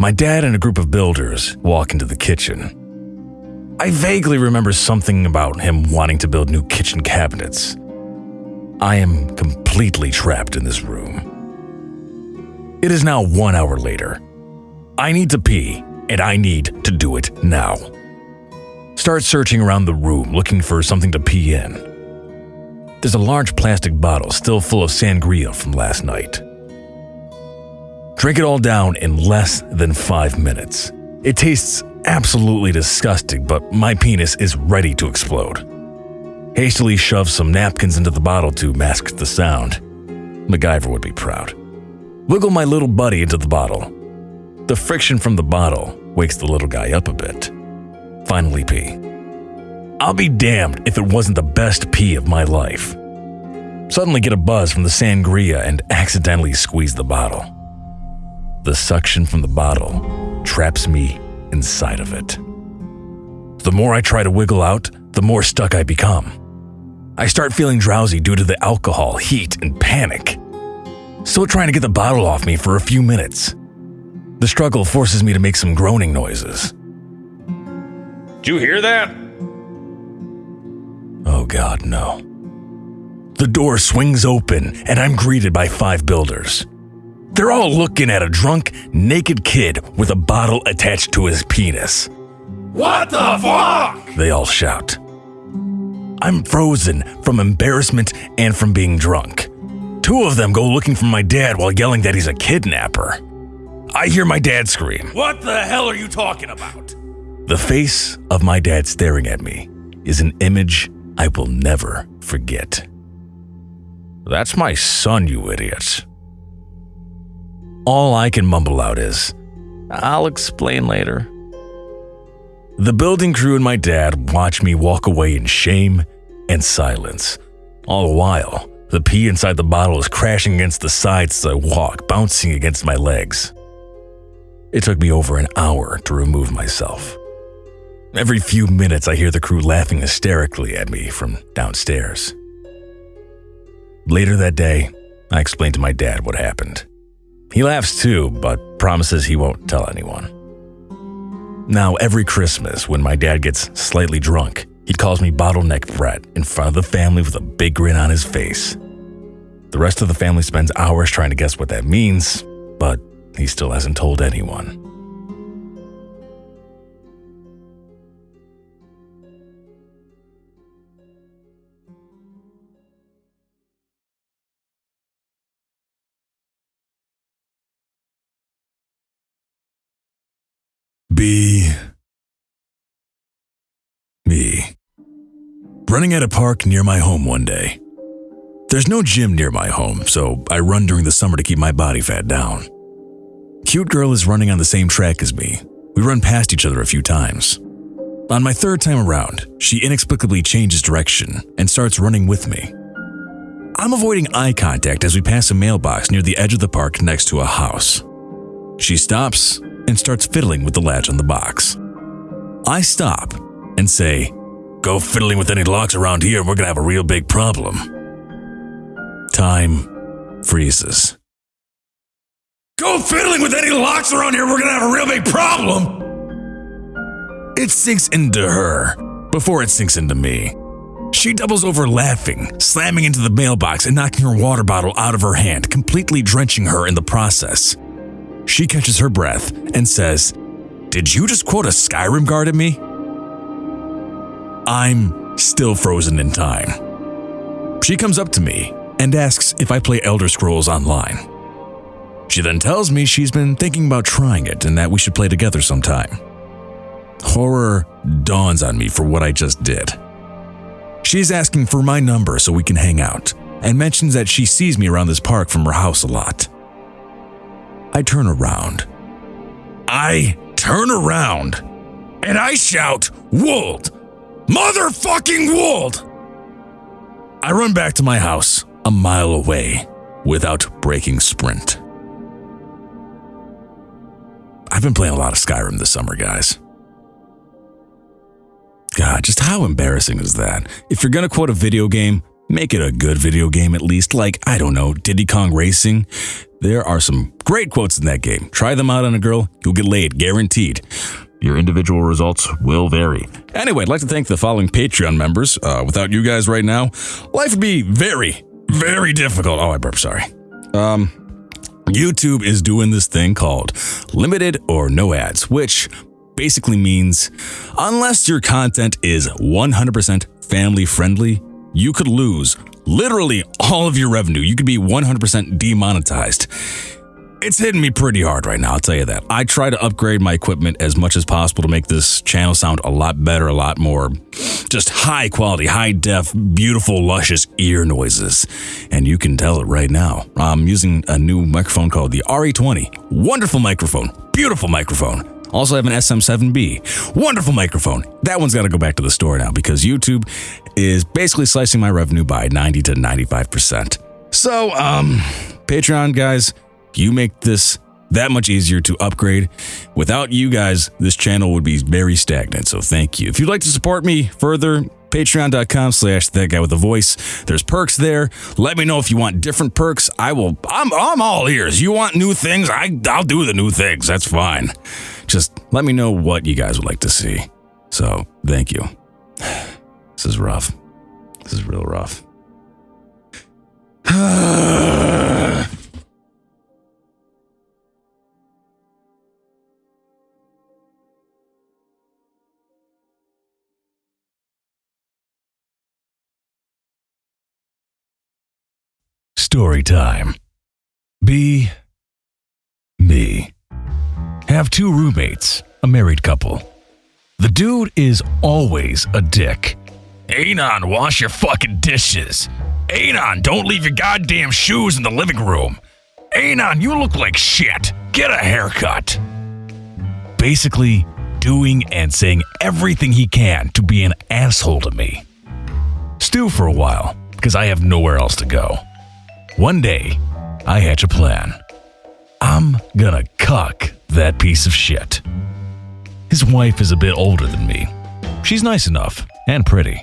My dad and a group of builders walk into the kitchen. I vaguely remember something about him wanting to build new kitchen cabinets. I am completely trapped in this room. It is now one hour later. I need to pee, and I need to do it now. Start searching around the room looking for something to pee in. There's a large plastic bottle still full of sangria from last night. Drink it all down in less than five minutes. It tastes absolutely disgusting, but my penis is ready to explode. Hastily shove some napkins into the bottle to mask the sound. MacGyver would be proud. Wiggle my little buddy into the bottle. The friction from the bottle wakes the little guy up a bit. Finally pee. I'll be damned if it wasn't the best pee of my life. Suddenly get a buzz from the sangria and accidentally squeeze the bottle. The suction from the bottle traps me inside of it. The more I try to wiggle out, the more stuck I become. I start feeling drowsy due to the alcohol, heat, and panic. Still trying to get the bottle off me for a few minutes. The struggle forces me to make some groaning noises. Did you hear that? Oh god, no. The door swings open and I'm greeted by five builders. They're all looking at a drunk, naked kid with a bottle attached to his penis. What the fuck? They all shout. I'm frozen from embarrassment and from being drunk. Two of them go looking for my dad while yelling that he's a kidnapper. I hear my dad scream. What the hell are you talking about? The face of my dad staring at me is an image I will never forget. That's my son, you idiot. All I can mumble out is, I'll explain later. The building crew and my dad watch me walk away in shame and silence. All the while, the pee inside the bottle is crashing against the sides as I walk, bouncing against my legs. It took me over an hour to remove myself. Every few minutes, I hear the crew laughing hysterically at me from downstairs. Later that day, I explained to my dad what happened. He laughs too, but promises he won't tell anyone. Now, every Christmas, when my dad gets slightly drunk, he calls me Bottleneck Brett in front of the family with a big grin on his face. The rest of the family spends hours trying to guess what that means, but he still hasn't told anyone. Running at a park near my home one day. There's no gym near my home, so I run during the summer to keep my body fat down. Cute girl is running on the same track as me. We run past each other a few times. On my third time around, she inexplicably changes direction and starts running with me. I'm avoiding eye contact as we pass a mailbox near the edge of the park next to a house. She stops and starts fiddling with the latch on the box. I stop and say, Go fiddling with any locks around here, we're gonna have a real big problem. Time freezes. Go fiddling with any locks around here, we're gonna have a real big problem! It sinks into her before it sinks into me. She doubles over laughing, slamming into the mailbox and knocking her water bottle out of her hand, completely drenching her in the process. She catches her breath and says, Did you just quote a Skyrim guard at me? I'm still frozen in time. She comes up to me and asks if I play Elder Scrolls online. She then tells me she's been thinking about trying it and that we should play together sometime. Horror dawns on me for what I just did. She's asking for my number so we can hang out, and mentions that she sees me around this park from her house a lot. I turn around. I turn around and I shout, Wuld! Motherfucking Wuld! I run back to my house a mile away without breaking sprint. I've been playing a lot of Skyrim this summer, guys. God, just how embarrassing is that? If you're gonna quote a video game, make it a good video game at least, like, I don't know, Diddy Kong Racing. There are some great quotes in that game. Try them out on a girl, you'll get laid, guaranteed. Your individual results will vary. Anyway, I'd like to thank the following Patreon members. Uh, without you guys right now, life would be very, very difficult. Oh, I burped, sorry. Um, YouTube is doing this thing called limited or no ads, which basically means unless your content is 100% family friendly, you could lose literally all of your revenue. You could be 100% demonetized. It's hitting me pretty hard right now, I'll tell you that. I try to upgrade my equipment as much as possible to make this channel sound a lot better, a lot more just high quality, high def, beautiful, luscious ear noises. And you can tell it right now. I'm using a new microphone called the RE20. Wonderful microphone, beautiful microphone. Also I have an SM7B. Wonderful microphone. That one's got to go back to the store now because YouTube is basically slicing my revenue by 90 to 95%. So, um, Patreon guys, you make this that much easier to upgrade. Without you guys, this channel would be very stagnant. So thank you. If you'd like to support me further, patreon.com slash that guy with a voice. There's perks there. Let me know if you want different perks. I will I'm I'm all ears. You want new things? I I'll do the new things. That's fine. Just let me know what you guys would like to see. So thank you. This is rough. This is real rough. Story time. Be me. Have two roommates, a married couple. The dude is always a dick. Anon, wash your fucking dishes. Anon, don't leave your goddamn shoes in the living room. Anon, you look like shit. Get a haircut. Basically, doing and saying everything he can to be an asshole to me. Stew for a while, because I have nowhere else to go. One day, I hatch a plan. I'm gonna cuck that piece of shit. His wife is a bit older than me. She's nice enough and pretty.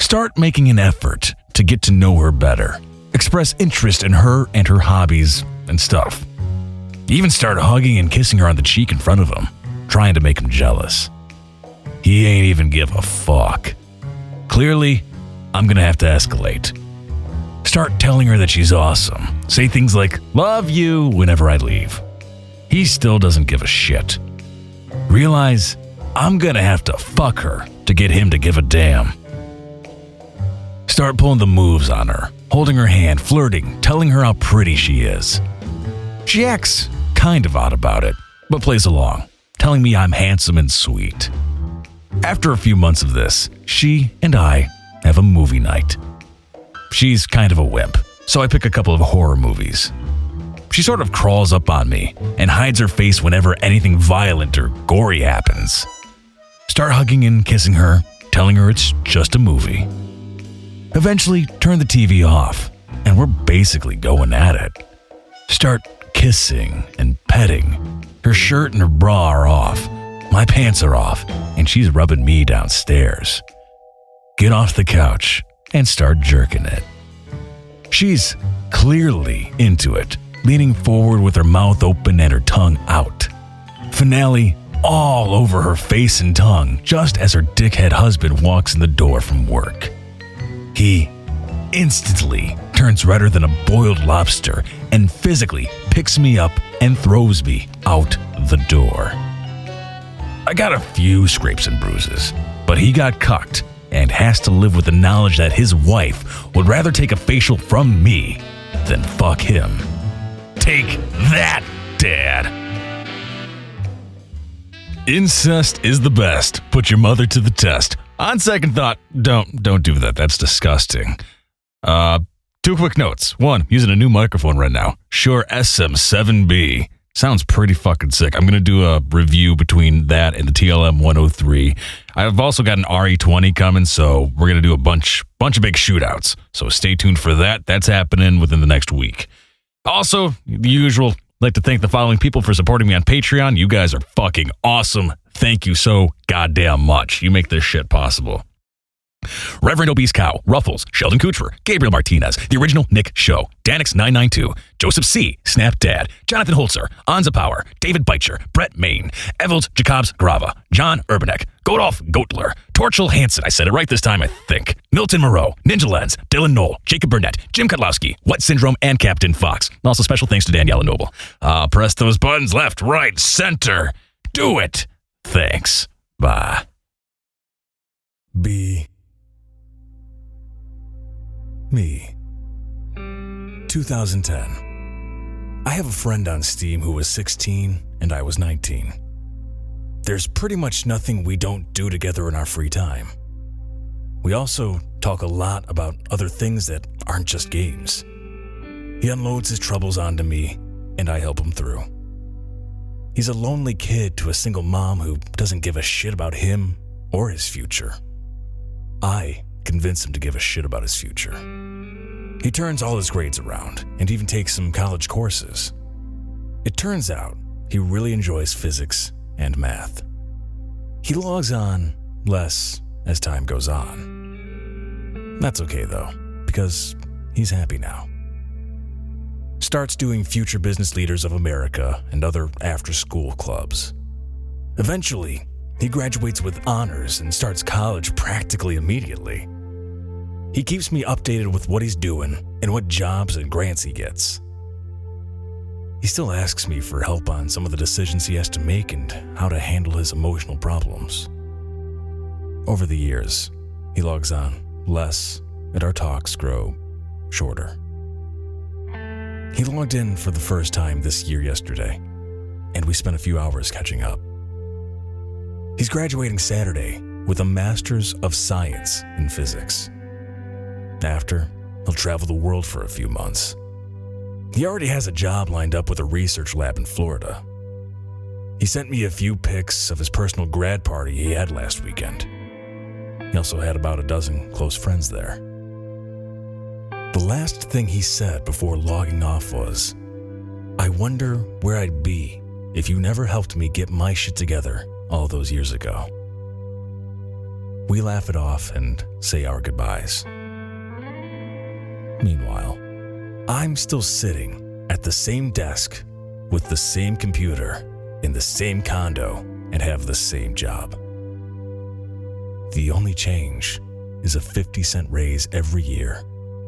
Start making an effort to get to know her better. Express interest in her and her hobbies and stuff. Even start hugging and kissing her on the cheek in front of him, trying to make him jealous. He ain't even give a fuck. Clearly, I'm gonna have to escalate. Start telling her that she's awesome. Say things like, love you, whenever I leave. He still doesn't give a shit. Realize I'm gonna have to fuck her to get him to give a damn. Start pulling the moves on her, holding her hand, flirting, telling her how pretty she is. She acts kind of odd about it, but plays along, telling me I'm handsome and sweet. After a few months of this, she and I have a movie night. She's kind of a wimp, so I pick a couple of horror movies. She sort of crawls up on me and hides her face whenever anything violent or gory happens. Start hugging and kissing her, telling her it's just a movie. Eventually, turn the TV off, and we're basically going at it. Start kissing and petting. Her shirt and her bra are off. My pants are off, and she's rubbing me downstairs. Get off the couch and start jerking it. She's clearly into it, leaning forward with her mouth open and her tongue out. Finale all over her face and tongue just as her dickhead husband walks in the door from work. He instantly turns redder than a boiled lobster and physically picks me up and throws me out the door. I got a few scrapes and bruises, but he got cucked and has to live with the knowledge that his wife would rather take a facial from me than fuck him. Take that, Dad. Incest is the best. Put your mother to the test. On second thought, don't don't do that. That's disgusting. Uh, two quick notes. One, using a new microphone right now. Shure SM7B. Sounds pretty fucking sick. I'm gonna do a review between that and the TLM 103. I've also got an RE20 coming, so we're gonna do a bunch bunch of big shootouts. So stay tuned for that. That's happening within the next week. Also, the usual. I'd like to thank the following people for supporting me on Patreon. You guys are fucking awesome. Thank you so goddamn much. You make this shit possible. Reverend Obese Cow, Ruffles, Sheldon Kuchfer, Gabriel Martinez, The Original Nick Show, Danix992, Joseph C., Snap Dad, Jonathan Holzer, Anza Power, David Beitcher, Brett Main, Evald Jacobs Grava, John Urbanek, Godolph Goetler, Torchel Hansen, I said it right this time, I think, Milton Moreau, Ninja Lens, Dylan Knoll, Jacob Burnett, Jim Kotlowski, West Syndrome, and Captain Fox. Also, special thanks to Daniela Noble. Uh, press those buttons left, right, center. Do it. Thanks. Bye. Be me. 2010. I have a friend on Steam who was 16 and I was 19. There's pretty much nothing we don't do together in our free time. We also talk a lot about other things that aren't just games. He unloads his troubles onto me, and I help him through. He's a lonely kid to a single mom who doesn't give a shit about him or his future. I convince him to give a shit about his future. He turns all his grades around and even takes some college courses. It turns out he really enjoys physics and math. He logs on less as time goes on. That's okay though, because he's happy now. Starts doing Future Business Leaders of America and other after school clubs. Eventually, he graduates with honors and starts college practically immediately. He keeps me updated with what he's doing and what jobs and grants he gets. He still asks me for help on some of the decisions he has to make and how to handle his emotional problems. Over the years, he logs on less and our talks grow shorter. He logged in for the first time this year yesterday, and we spent a few hours catching up. He's graduating Saturday with a Master's of Science in Physics. After, he'll travel the world for a few months. He already has a job lined up with a research lab in Florida. He sent me a few pics of his personal grad party he had last weekend. He also had about a dozen close friends there. The last thing he said before logging off was, I wonder where I'd be if you never helped me get my shit together all those years ago. We laugh it off and say our goodbyes. Meanwhile, I'm still sitting at the same desk with the same computer in the same condo and have the same job. The only change is a 50 cent raise every year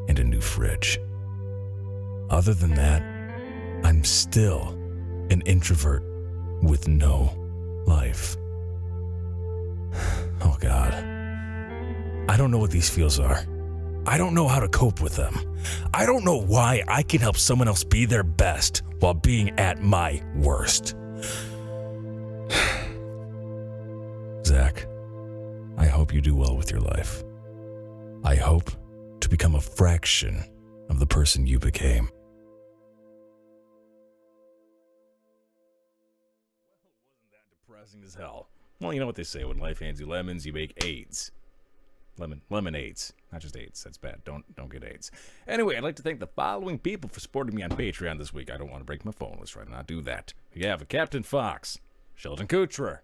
and a new fridge. Other than that, I'm still an introvert with no life. Oh God. I don't know what these feels are. I don't know how to cope with them. I don't know why I can help someone else be their best while being at my worst. Zach, I hope you do well with your life. I hope to become a fraction of the person you became. Depressing as hell? Well, you know what they say: when life hands you lemons, you make AIDS. Lemon, lemonades, not just AIDS. That's bad. Don't don't get AIDS. Anyway, I'd like to thank the following people for supporting me on Patreon this week. I don't want to break my phone. Let's try to not do that. We have a Captain Fox, Sheldon Kutra,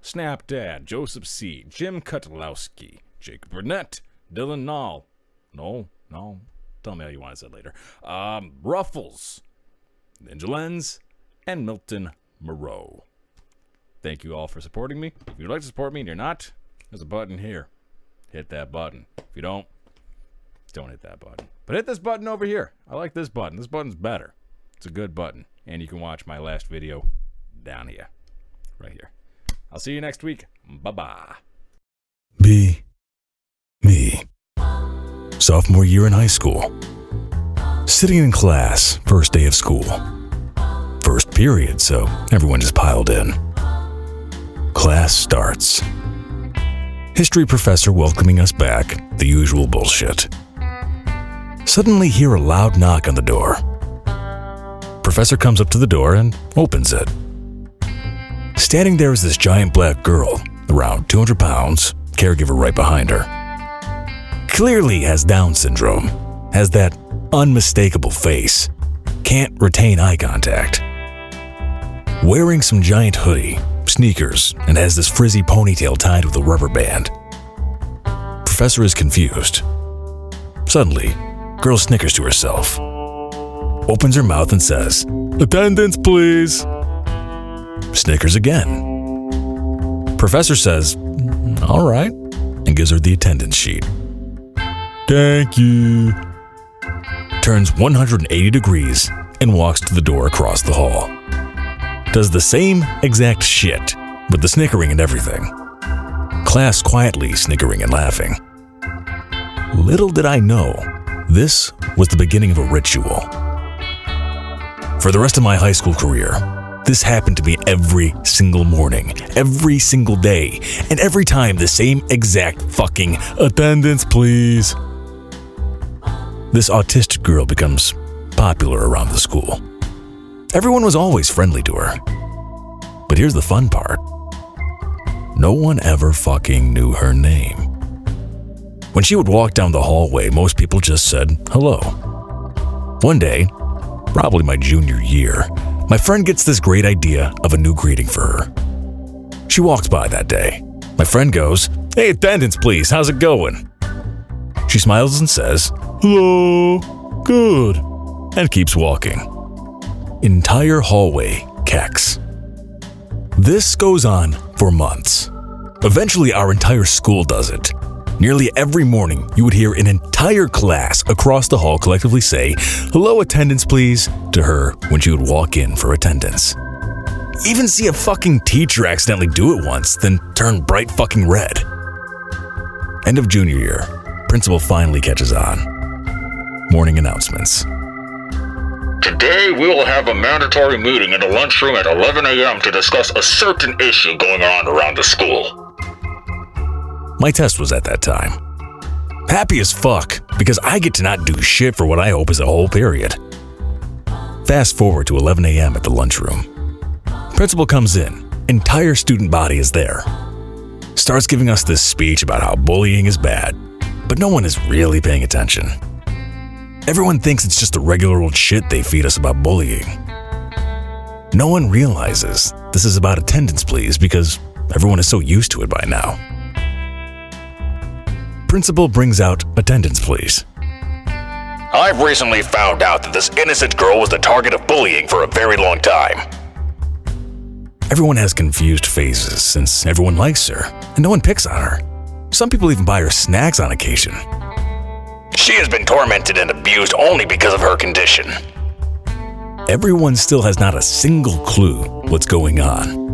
Snap Dad, Joseph C, Jim Kutlowski, Jacob Burnett, Dylan Nall. No, no. Tell me how you want it said later. Um, Ruffles, Ninja Lens, and Milton Moreau. Thank you all for supporting me. If you'd like to support me and you're not, there's a button here. Hit that button. If you don't, don't hit that button. But hit this button over here. I like this button. This button's better. It's a good button. And you can watch my last video down here. Right here. I'll see you next week. Bye bye. Be me. Sophomore year in high school. Sitting in class, first day of school. First period, so everyone just piled in. Class starts. History professor welcoming us back, the usual bullshit. Suddenly hear a loud knock on the door. Professor comes up to the door and opens it. Standing there is this giant black girl, around 200 pounds, caregiver right behind her. Clearly has Down syndrome, has that unmistakable face, can't retain eye contact. Wearing some giant hoodie, sneakers, and has this frizzy ponytail tied with a rubber band. Professor is confused. Suddenly, girl snickers to herself, opens her mouth and says, Attendance, please. Snickers again. Professor says, mm, All right, and gives her the attendance sheet. Thank you. Turns 180 degrees and walks to the door across the hall. Does the same exact shit, with the snickering and everything. Class quietly snickering and laughing. Little did I know, this was the beginning of a ritual. For the rest of my high school career, this happened to me every single morning, every single day, and every time the same exact fucking attendance, please. This autistic girl becomes popular around the school. Everyone was always friendly to her. But here's the fun part no one ever fucking knew her name. When she would walk down the hallway, most people just said hello. One day, probably my junior year, my friend gets this great idea of a new greeting for her. She walks by that day. My friend goes, Hey, attendance, please. How's it going? She smiles and says, Hello, good, and keeps walking. Entire hallway kecks. This goes on for months. Eventually, our entire school does it. Nearly every morning, you would hear an entire class across the hall collectively say, Hello, attendance, please, to her when she would walk in for attendance. Even see a fucking teacher accidentally do it once, then turn bright fucking red. End of junior year, principal finally catches on. Morning announcements. Today, we will have a mandatory meeting in the lunchroom at 11 a.m. to discuss a certain issue going on around the school. My test was at that time. Happy as fuck because I get to not do shit for what I hope is a whole period. Fast forward to 11 a.m. at the lunchroom. Principal comes in, entire student body is there. Starts giving us this speech about how bullying is bad, but no one is really paying attention. Everyone thinks it's just the regular old shit they feed us about bullying. No one realizes this is about attendance, please, because everyone is so used to it by now. Principal brings out attendance, please. I've recently found out that this innocent girl was the target of bullying for a very long time. Everyone has confused faces since everyone likes her, and no one picks on her. Some people even buy her snacks on occasion. She has been tormented and abused only because of her condition. Everyone still has not a single clue what's going on.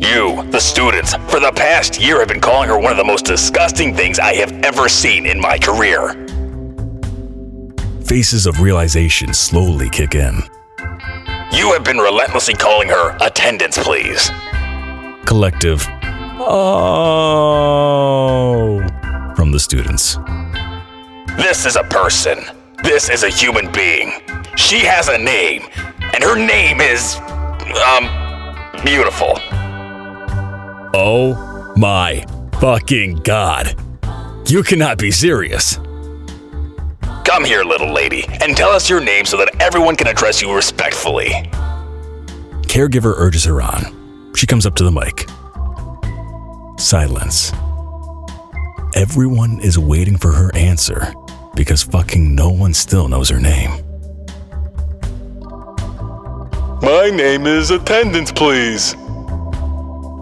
You, the students, for the past year have been calling her one of the most disgusting things I have ever seen in my career. Faces of realization slowly kick in. You have been relentlessly calling her attendance, please. Collective, oh, from the students. This is a person. This is a human being. She has a name, and her name is, um, beautiful. Oh my fucking god. You cannot be serious. Come here, little lady, and tell us your name so that everyone can address you respectfully. Caregiver urges her on. She comes up to the mic. Silence. Everyone is waiting for her answer because fucking no one still knows her name. My name is Attendance, please.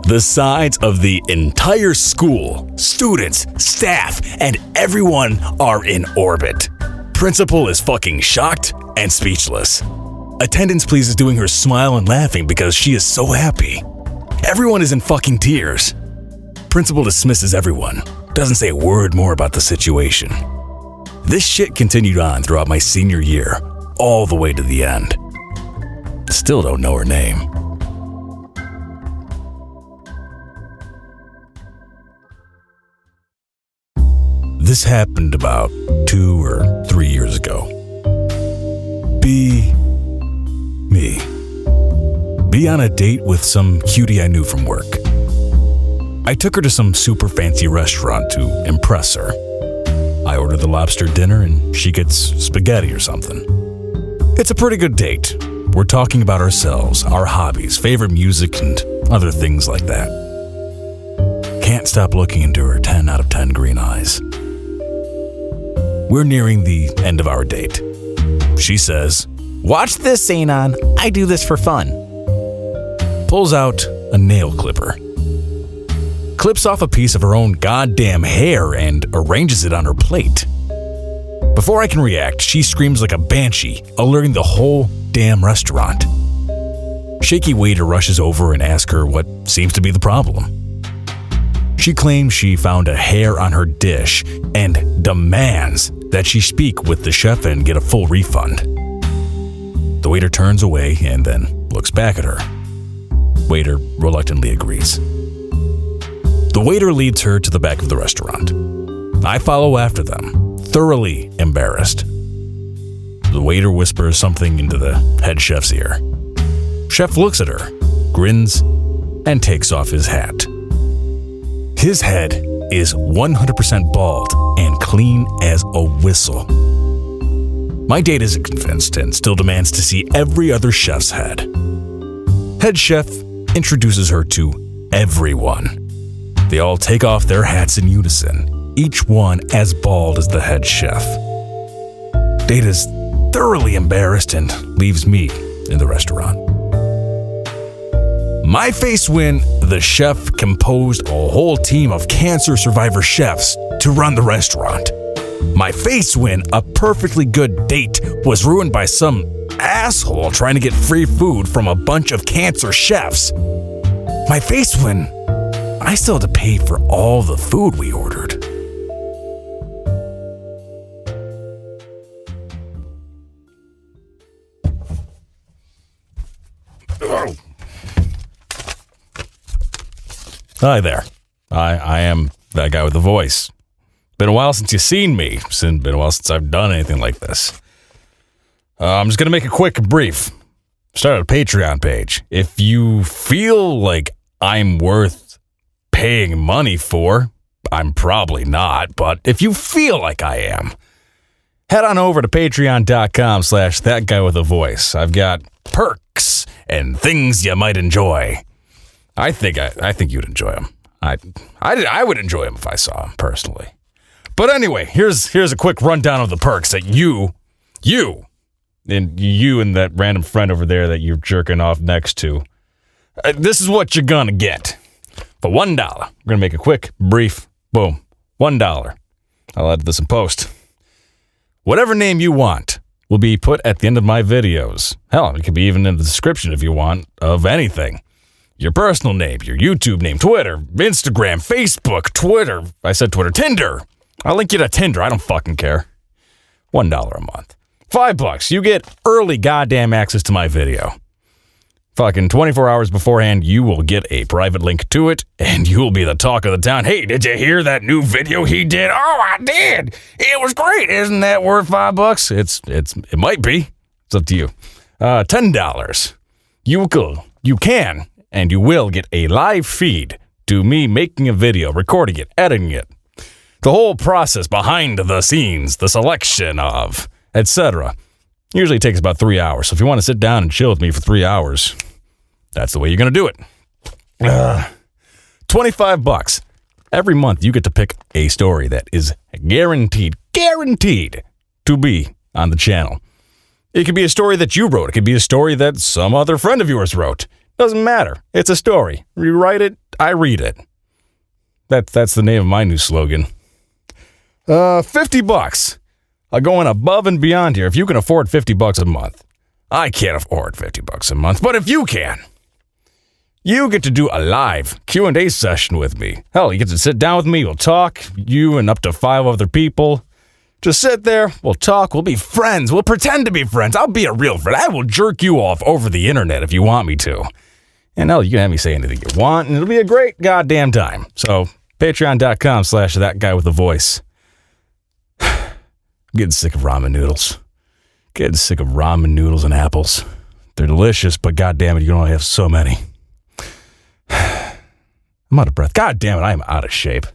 The sides of the entire school, students, staff, and everyone are in orbit. Principal is fucking shocked and speechless. Attendance please is doing her smile and laughing because she is so happy. Everyone is in fucking tears. Principal dismisses everyone, doesn't say a word more about the situation. This shit continued on throughout my senior year, all the way to the end. Still don't know her name. This happened about two or three years ago. Be me. Be on a date with some cutie I knew from work. I took her to some super fancy restaurant to impress her. I order the lobster dinner and she gets spaghetti or something. It's a pretty good date. We're talking about ourselves, our hobbies, favorite music, and other things like that. Can't stop looking into her 10 out of 10 green eyes. We're nearing the end of our date. She says, Watch this, Anon. I do this for fun. pulls out a nail clipper, clips off a piece of her own goddamn hair, and arranges it on her plate. Before I can react, she screams like a banshee, alerting the whole damn restaurant. Shaky waiter rushes over and asks her what seems to be the problem. She claims she found a hair on her dish and demands that she speak with the chef and get a full refund. The waiter turns away and then looks back at her. Waiter reluctantly agrees. The waiter leads her to the back of the restaurant. I follow after them, thoroughly embarrassed. The waiter whispers something into the head chef's ear. Chef looks at her, grins, and takes off his hat. His head is 100% bald and clean as a whistle. My date isn't convinced and still demands to see every other chef's head. Head chef introduces her to everyone. They all take off their hats in unison, each one as bald as the head chef. Data's thoroughly embarrassed and leaves me in the restaurant. My face when the chef composed a whole team of cancer survivor chefs to run the restaurant. My face when a perfectly good date was ruined by some asshole trying to get free food from a bunch of cancer chefs. My face when I still had to pay for all the food we ordered. Hi there. I, I am that guy with the voice. Been a while since you've seen me. It's been a while since I've done anything like this. Uh, I'm just going to make it quick brief. Start a Patreon page. If you feel like I'm worth paying money for, I'm probably not, but if you feel like I am, head on over to patreon.com slash that guy with a voice. I've got perks and things you might enjoy. I think I, I think you'd enjoy them. I, I, I would enjoy them if I saw them personally. But anyway, here's here's a quick rundown of the perks that you, you, and you and that random friend over there that you're jerking off next to. Uh, this is what you're gonna get for one dollar. We're gonna make a quick, brief, boom, one dollar. I'll add this in post. Whatever name you want will be put at the end of my videos. Hell, it could be even in the description if you want of anything your personal name, your YouTube name, Twitter, Instagram, Facebook, Twitter. I said Twitter, Tinder. I'll link you to Tinder. I don't fucking care. One dollar a month. Five bucks. You get early goddamn access to my video. Fucking 24 hours beforehand, you will get a private link to it, and you will be the talk of the town. Hey, did you hear that new video he did? Oh, I did. It was great. Isn't that worth five bucks? It's it's it might be. It's up to you. Uh, ten dollars. You will you can and you will get a live feed to me making a video, recording it, editing it, the whole process behind the scenes, the selection of, etc. Usually takes about three hours. So if you want to sit down and chill with me for three hours, that's the way you're going to do it. Uh, 25 bucks. Every month you get to pick a story that is guaranteed, guaranteed to be on the channel. It could be a story that you wrote. It could be a story that some other friend of yours wrote. Doesn't matter. It's a story. You write it, I read it. That, that's the name of my new slogan. Uh, 50 bucks. I'm going above and beyond here. If you can afford 50 bucks a month, I can't afford 50 bucks a month, but if you can, you get to do a live Q&A session with me. Hell, you get to sit down with me, we'll talk, you and up to 5 other people. Just sit there, we'll talk, we'll be friends, we'll pretend to be friends. I'll be a real friend. I will jerk you off over the internet if you want me to. And hell, you can have me say anything you want, and it'll be a great goddamn time. So, patreon.com slash that guy with a voice. Getting sick of ramen noodles. Getting sick of ramen noodles and apples. They're delicious, but goddamn it, you can only have so many. I'm out of breath. God damn it, I am out of shape.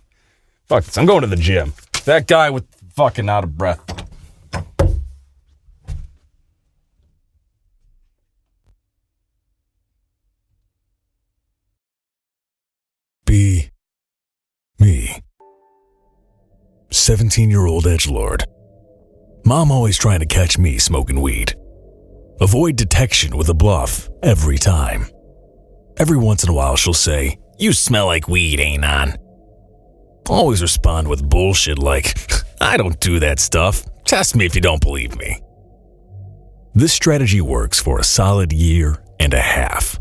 Fuck this. I'm going to the gym. That guy with fucking out of breath. Be me. 17 year old edgelord. Mom always trying to catch me smoking weed. Avoid detection with a bluff every time. Every once in a while, she'll say, You smell like weed, Anon? Always respond with bullshit like, I don't do that stuff. Test me if you don't believe me. This strategy works for a solid year and a half.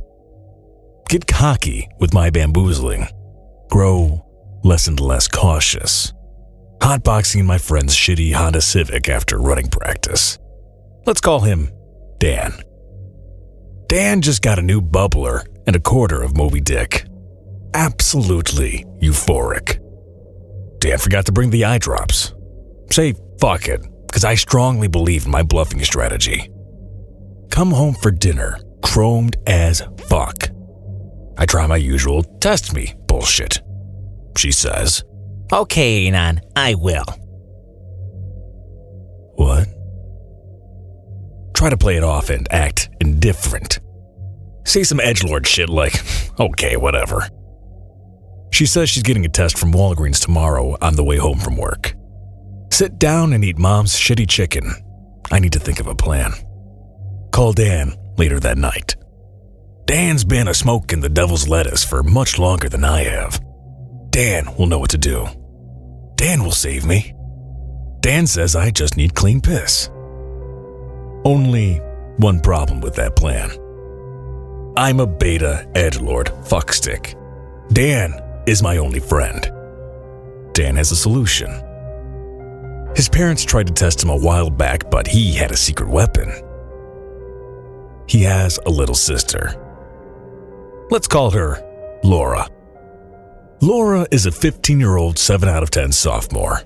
Get cocky with my bamboozling. Grow less and less cautious. Hotboxing my friend's shitty Honda Civic after running practice. Let's call him Dan. Dan just got a new bubbler and a quarter of Moby Dick. Absolutely euphoric. Dan forgot to bring the eye drops. Say fuck it, because I strongly believe in my bluffing strategy. Come home for dinner, chromed as fuck. I try my usual test me bullshit. She says, Okay, Anon, I will. What? try to play it off and act indifferent. Say some edgelord shit like, okay, whatever. She says she's getting a test from Walgreens tomorrow on the way home from work. Sit down and eat mom's shitty chicken. I need to think of a plan. Call Dan later that night. Dan's been a smoking the devil's lettuce for much longer than I have. Dan will know what to do. Dan will save me. Dan says I just need clean piss. Only one problem with that plan. I'm a beta edgelord fuckstick. Dan is my only friend. Dan has a solution. His parents tried to test him a while back, but he had a secret weapon. He has a little sister. Let's call her Laura. Laura is a 15 year old 7 out of 10 sophomore.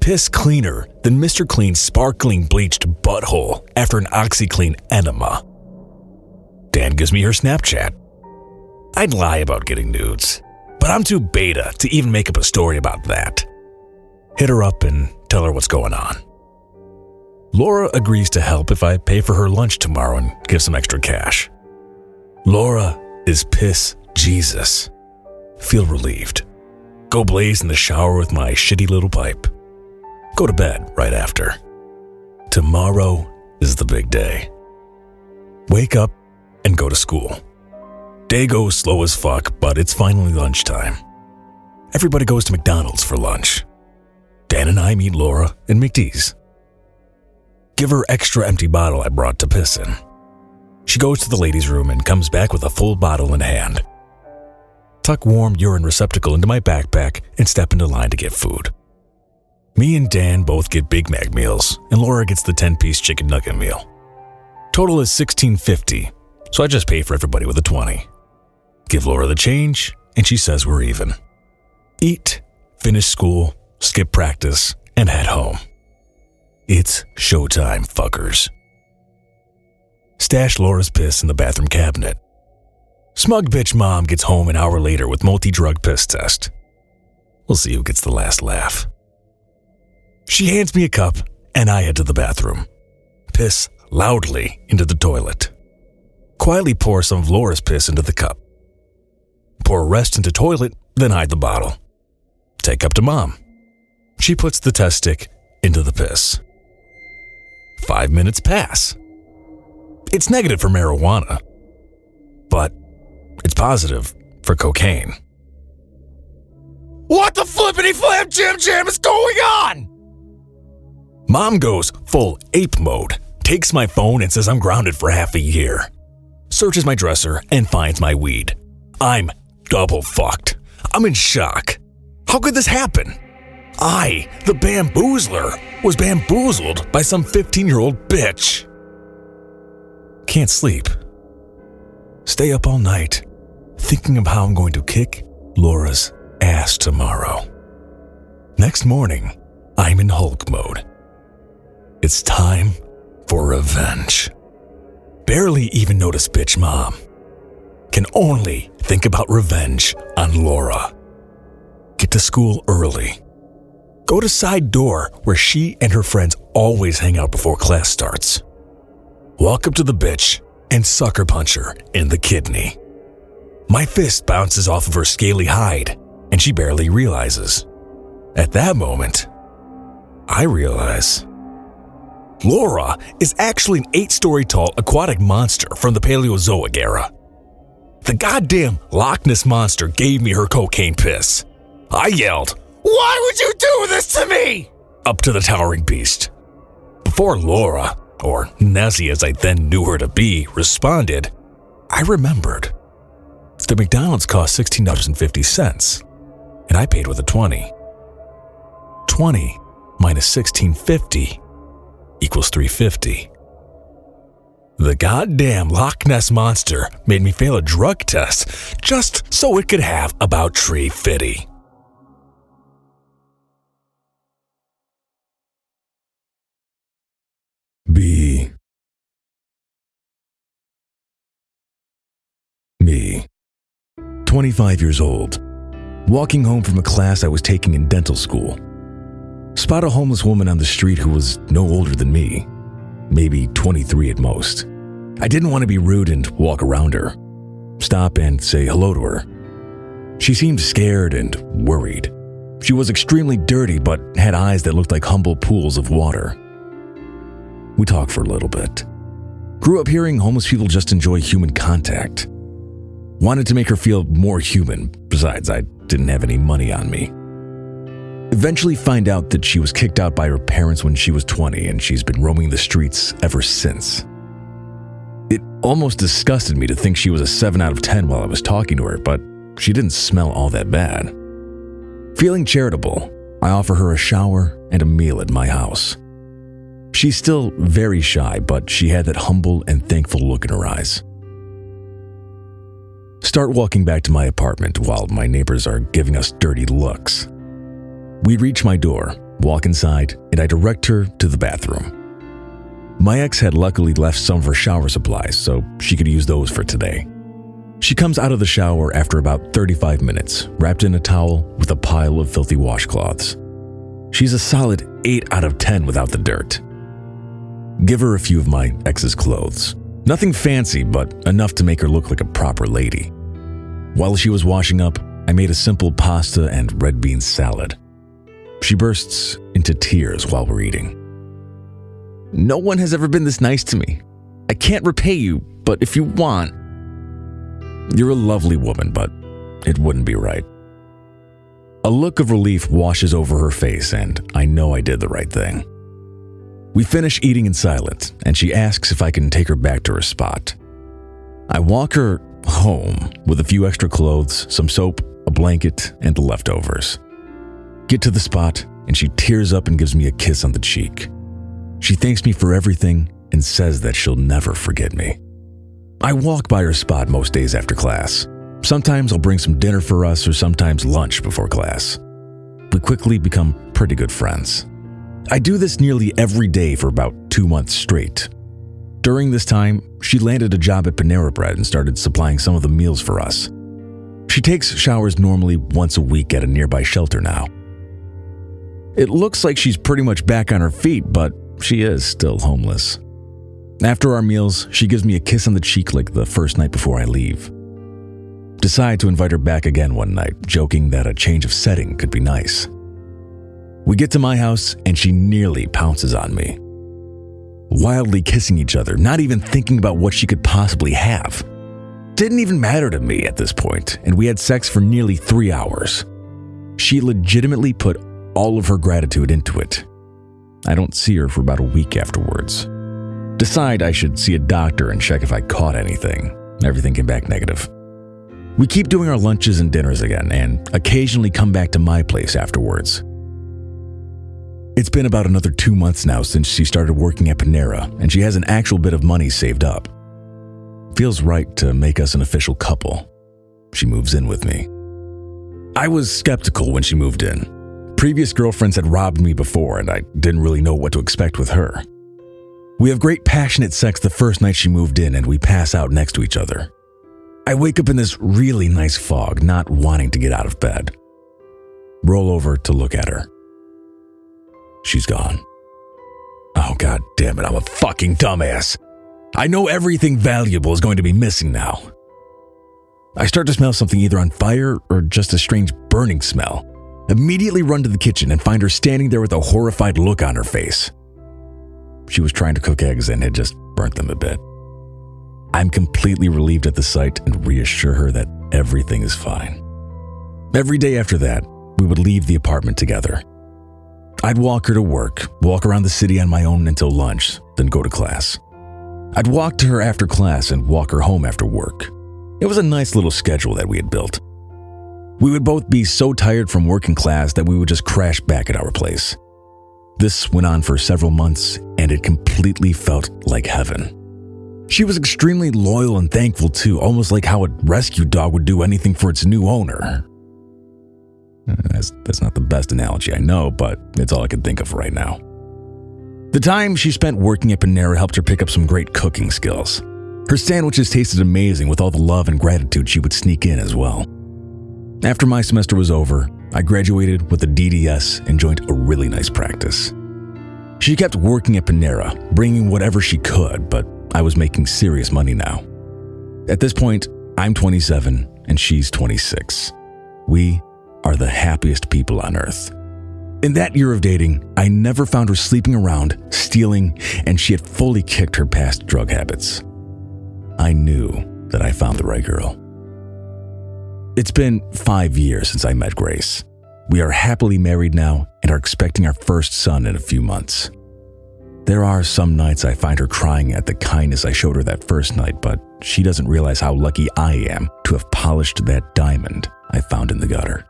Piss cleaner than Mr. Clean's sparkling bleached butthole after an OxiClean enema. Dan gives me her Snapchat. I'd lie about getting nudes, but I'm too beta to even make up a story about that. Hit her up and tell her what's going on. Laura agrees to help if I pay for her lunch tomorrow and give some extra cash. Laura is piss Jesus. Feel relieved. Go blaze in the shower with my shitty little pipe. Go to bed right after. Tomorrow is the big day. Wake up and go to school. Day goes slow as fuck, but it's finally lunchtime. Everybody goes to McDonald's for lunch. Dan and I meet Laura in McDee's. Give her extra empty bottle I brought to piss in. She goes to the ladies' room and comes back with a full bottle in hand. Tuck warm urine receptacle into my backpack and step into line to get food. Me and Dan both get Big Mac meals, and Laura gets the 10-piece chicken nugget meal. Total is 16.50, so I just pay for everybody with a 20. Give Laura the change, and she says we're even. Eat, finish school, skip practice, and head home. It's showtime, fuckers. Stash Laura's piss in the bathroom cabinet. Smug bitch mom gets home an hour later with multi drug piss test. We'll see who gets the last laugh. She hands me a cup, and I head to the bathroom. Piss loudly into the toilet. Quietly pour some of Laura's piss into the cup. Pour rest into toilet, then hide the bottle. Take up to mom. She puts the test stick into the piss. Five minutes pass. It's negative for marijuana, but it's positive for cocaine. What the flippity flap jam jam is going on? Mom goes full ape mode, takes my phone and says I'm grounded for half a year. Searches my dresser and finds my weed. I'm double fucked. I'm in shock. How could this happen? I, the bamboozler, was bamboozled by some 15 year old bitch. Can't sleep. Stay up all night, thinking of how I'm going to kick Laura's ass tomorrow. Next morning, I'm in Hulk mode. It's time for revenge. Barely even notice bitch mom. Can only think about revenge on Laura. Get to school early. Go to side door where she and her friends always hang out before class starts. Walk up to the bitch and sucker punch her in the kidney. My fist bounces off of her scaly hide, and she barely realizes. At that moment, I realize Laura is actually an eight story tall aquatic monster from the Paleozoic era. The goddamn Loch Ness monster gave me her cocaine piss. I yelled, Why would you do this to me? up to the towering beast. Before Laura, or Nessie as I then knew her to be, responded, I remembered. The McDonald's cost $16.50, and I paid with a 20. 20 minus 1650 equals 350. The goddamn Loch Ness Monster made me fail a drug test just so it could have about 350. 25 years old. Walking home from a class I was taking in dental school. Spot a homeless woman on the street who was no older than me. maybe 23 at most. I didn't want to be rude and walk around her, stop and say hello to her. She seemed scared and worried. She was extremely dirty, but had eyes that looked like humble pools of water. We talked for a little bit. Grew up hearing homeless people just enjoy human contact. Wanted to make her feel more human, besides, I didn't have any money on me. Eventually, find out that she was kicked out by her parents when she was 20 and she's been roaming the streets ever since. It almost disgusted me to think she was a 7 out of 10 while I was talking to her, but she didn't smell all that bad. Feeling charitable, I offer her a shower and a meal at my house. She's still very shy, but she had that humble and thankful look in her eyes. Start walking back to my apartment while my neighbors are giving us dirty looks. We reach my door, walk inside, and I direct her to the bathroom. My ex had luckily left some of her shower supplies, so she could use those for today. She comes out of the shower after about 35 minutes, wrapped in a towel with a pile of filthy washcloths. She's a solid 8 out of 10 without the dirt. Give her a few of my ex's clothes. Nothing fancy, but enough to make her look like a proper lady. While she was washing up, I made a simple pasta and red bean salad. She bursts into tears while we're eating. No one has ever been this nice to me. I can't repay you, but if you want, you're a lovely woman, but it wouldn't be right. A look of relief washes over her face, and I know I did the right thing. We finish eating in silence, and she asks if I can take her back to her spot. I walk her home with a few extra clothes, some soap, a blanket, and leftovers. Get to the spot, and she tears up and gives me a kiss on the cheek. She thanks me for everything and says that she'll never forget me. I walk by her spot most days after class. Sometimes I'll bring some dinner for us or sometimes lunch before class. We quickly become pretty good friends. I do this nearly every day for about two months straight. During this time, she landed a job at Panera Bread and started supplying some of the meals for us. She takes showers normally once a week at a nearby shelter now. It looks like she's pretty much back on her feet, but she is still homeless. After our meals, she gives me a kiss on the cheek like the first night before I leave. Decide to invite her back again one night, joking that a change of setting could be nice. We get to my house and she nearly pounces on me. Wildly kissing each other, not even thinking about what she could possibly have. Didn't even matter to me at this point, and we had sex for nearly three hours. She legitimately put all of her gratitude into it. I don't see her for about a week afterwards. Decide I should see a doctor and check if I caught anything. Everything came back negative. We keep doing our lunches and dinners again, and occasionally come back to my place afterwards. It's been about another two months now since she started working at Panera, and she has an actual bit of money saved up. Feels right to make us an official couple. She moves in with me. I was skeptical when she moved in. Previous girlfriends had robbed me before, and I didn't really know what to expect with her. We have great passionate sex the first night she moved in, and we pass out next to each other. I wake up in this really nice fog, not wanting to get out of bed. Roll over to look at her. She's gone. Oh, god damn it, I'm a fucking dumbass. I know everything valuable is going to be missing now. I start to smell something either on fire or just a strange burning smell. Immediately run to the kitchen and find her standing there with a horrified look on her face. She was trying to cook eggs and had just burnt them a bit. I'm completely relieved at the sight and reassure her that everything is fine. Every day after that, we would leave the apartment together. I'd walk her to work, walk around the city on my own until lunch, then go to class. I'd walk to her after class and walk her home after work. It was a nice little schedule that we had built. We would both be so tired from working class that we would just crash back at our place. This went on for several months, and it completely felt like heaven. She was extremely loyal and thankful too, almost like how a rescue dog would do anything for its new owner. That's, that's not the best analogy I know, but it's all I can think of right now. The time she spent working at Panera helped her pick up some great cooking skills. Her sandwiches tasted amazing with all the love and gratitude she would sneak in as well. After my semester was over, I graduated with a DDS and joined a really nice practice. She kept working at Panera, bringing whatever she could, but I was making serious money now. At this point, I'm 27 and she's 26. We are the happiest people on earth. In that year of dating, I never found her sleeping around, stealing, and she had fully kicked her past drug habits. I knew that I found the right girl. It's been five years since I met Grace. We are happily married now and are expecting our first son in a few months. There are some nights I find her crying at the kindness I showed her that first night, but she doesn't realize how lucky I am to have polished that diamond I found in the gutter.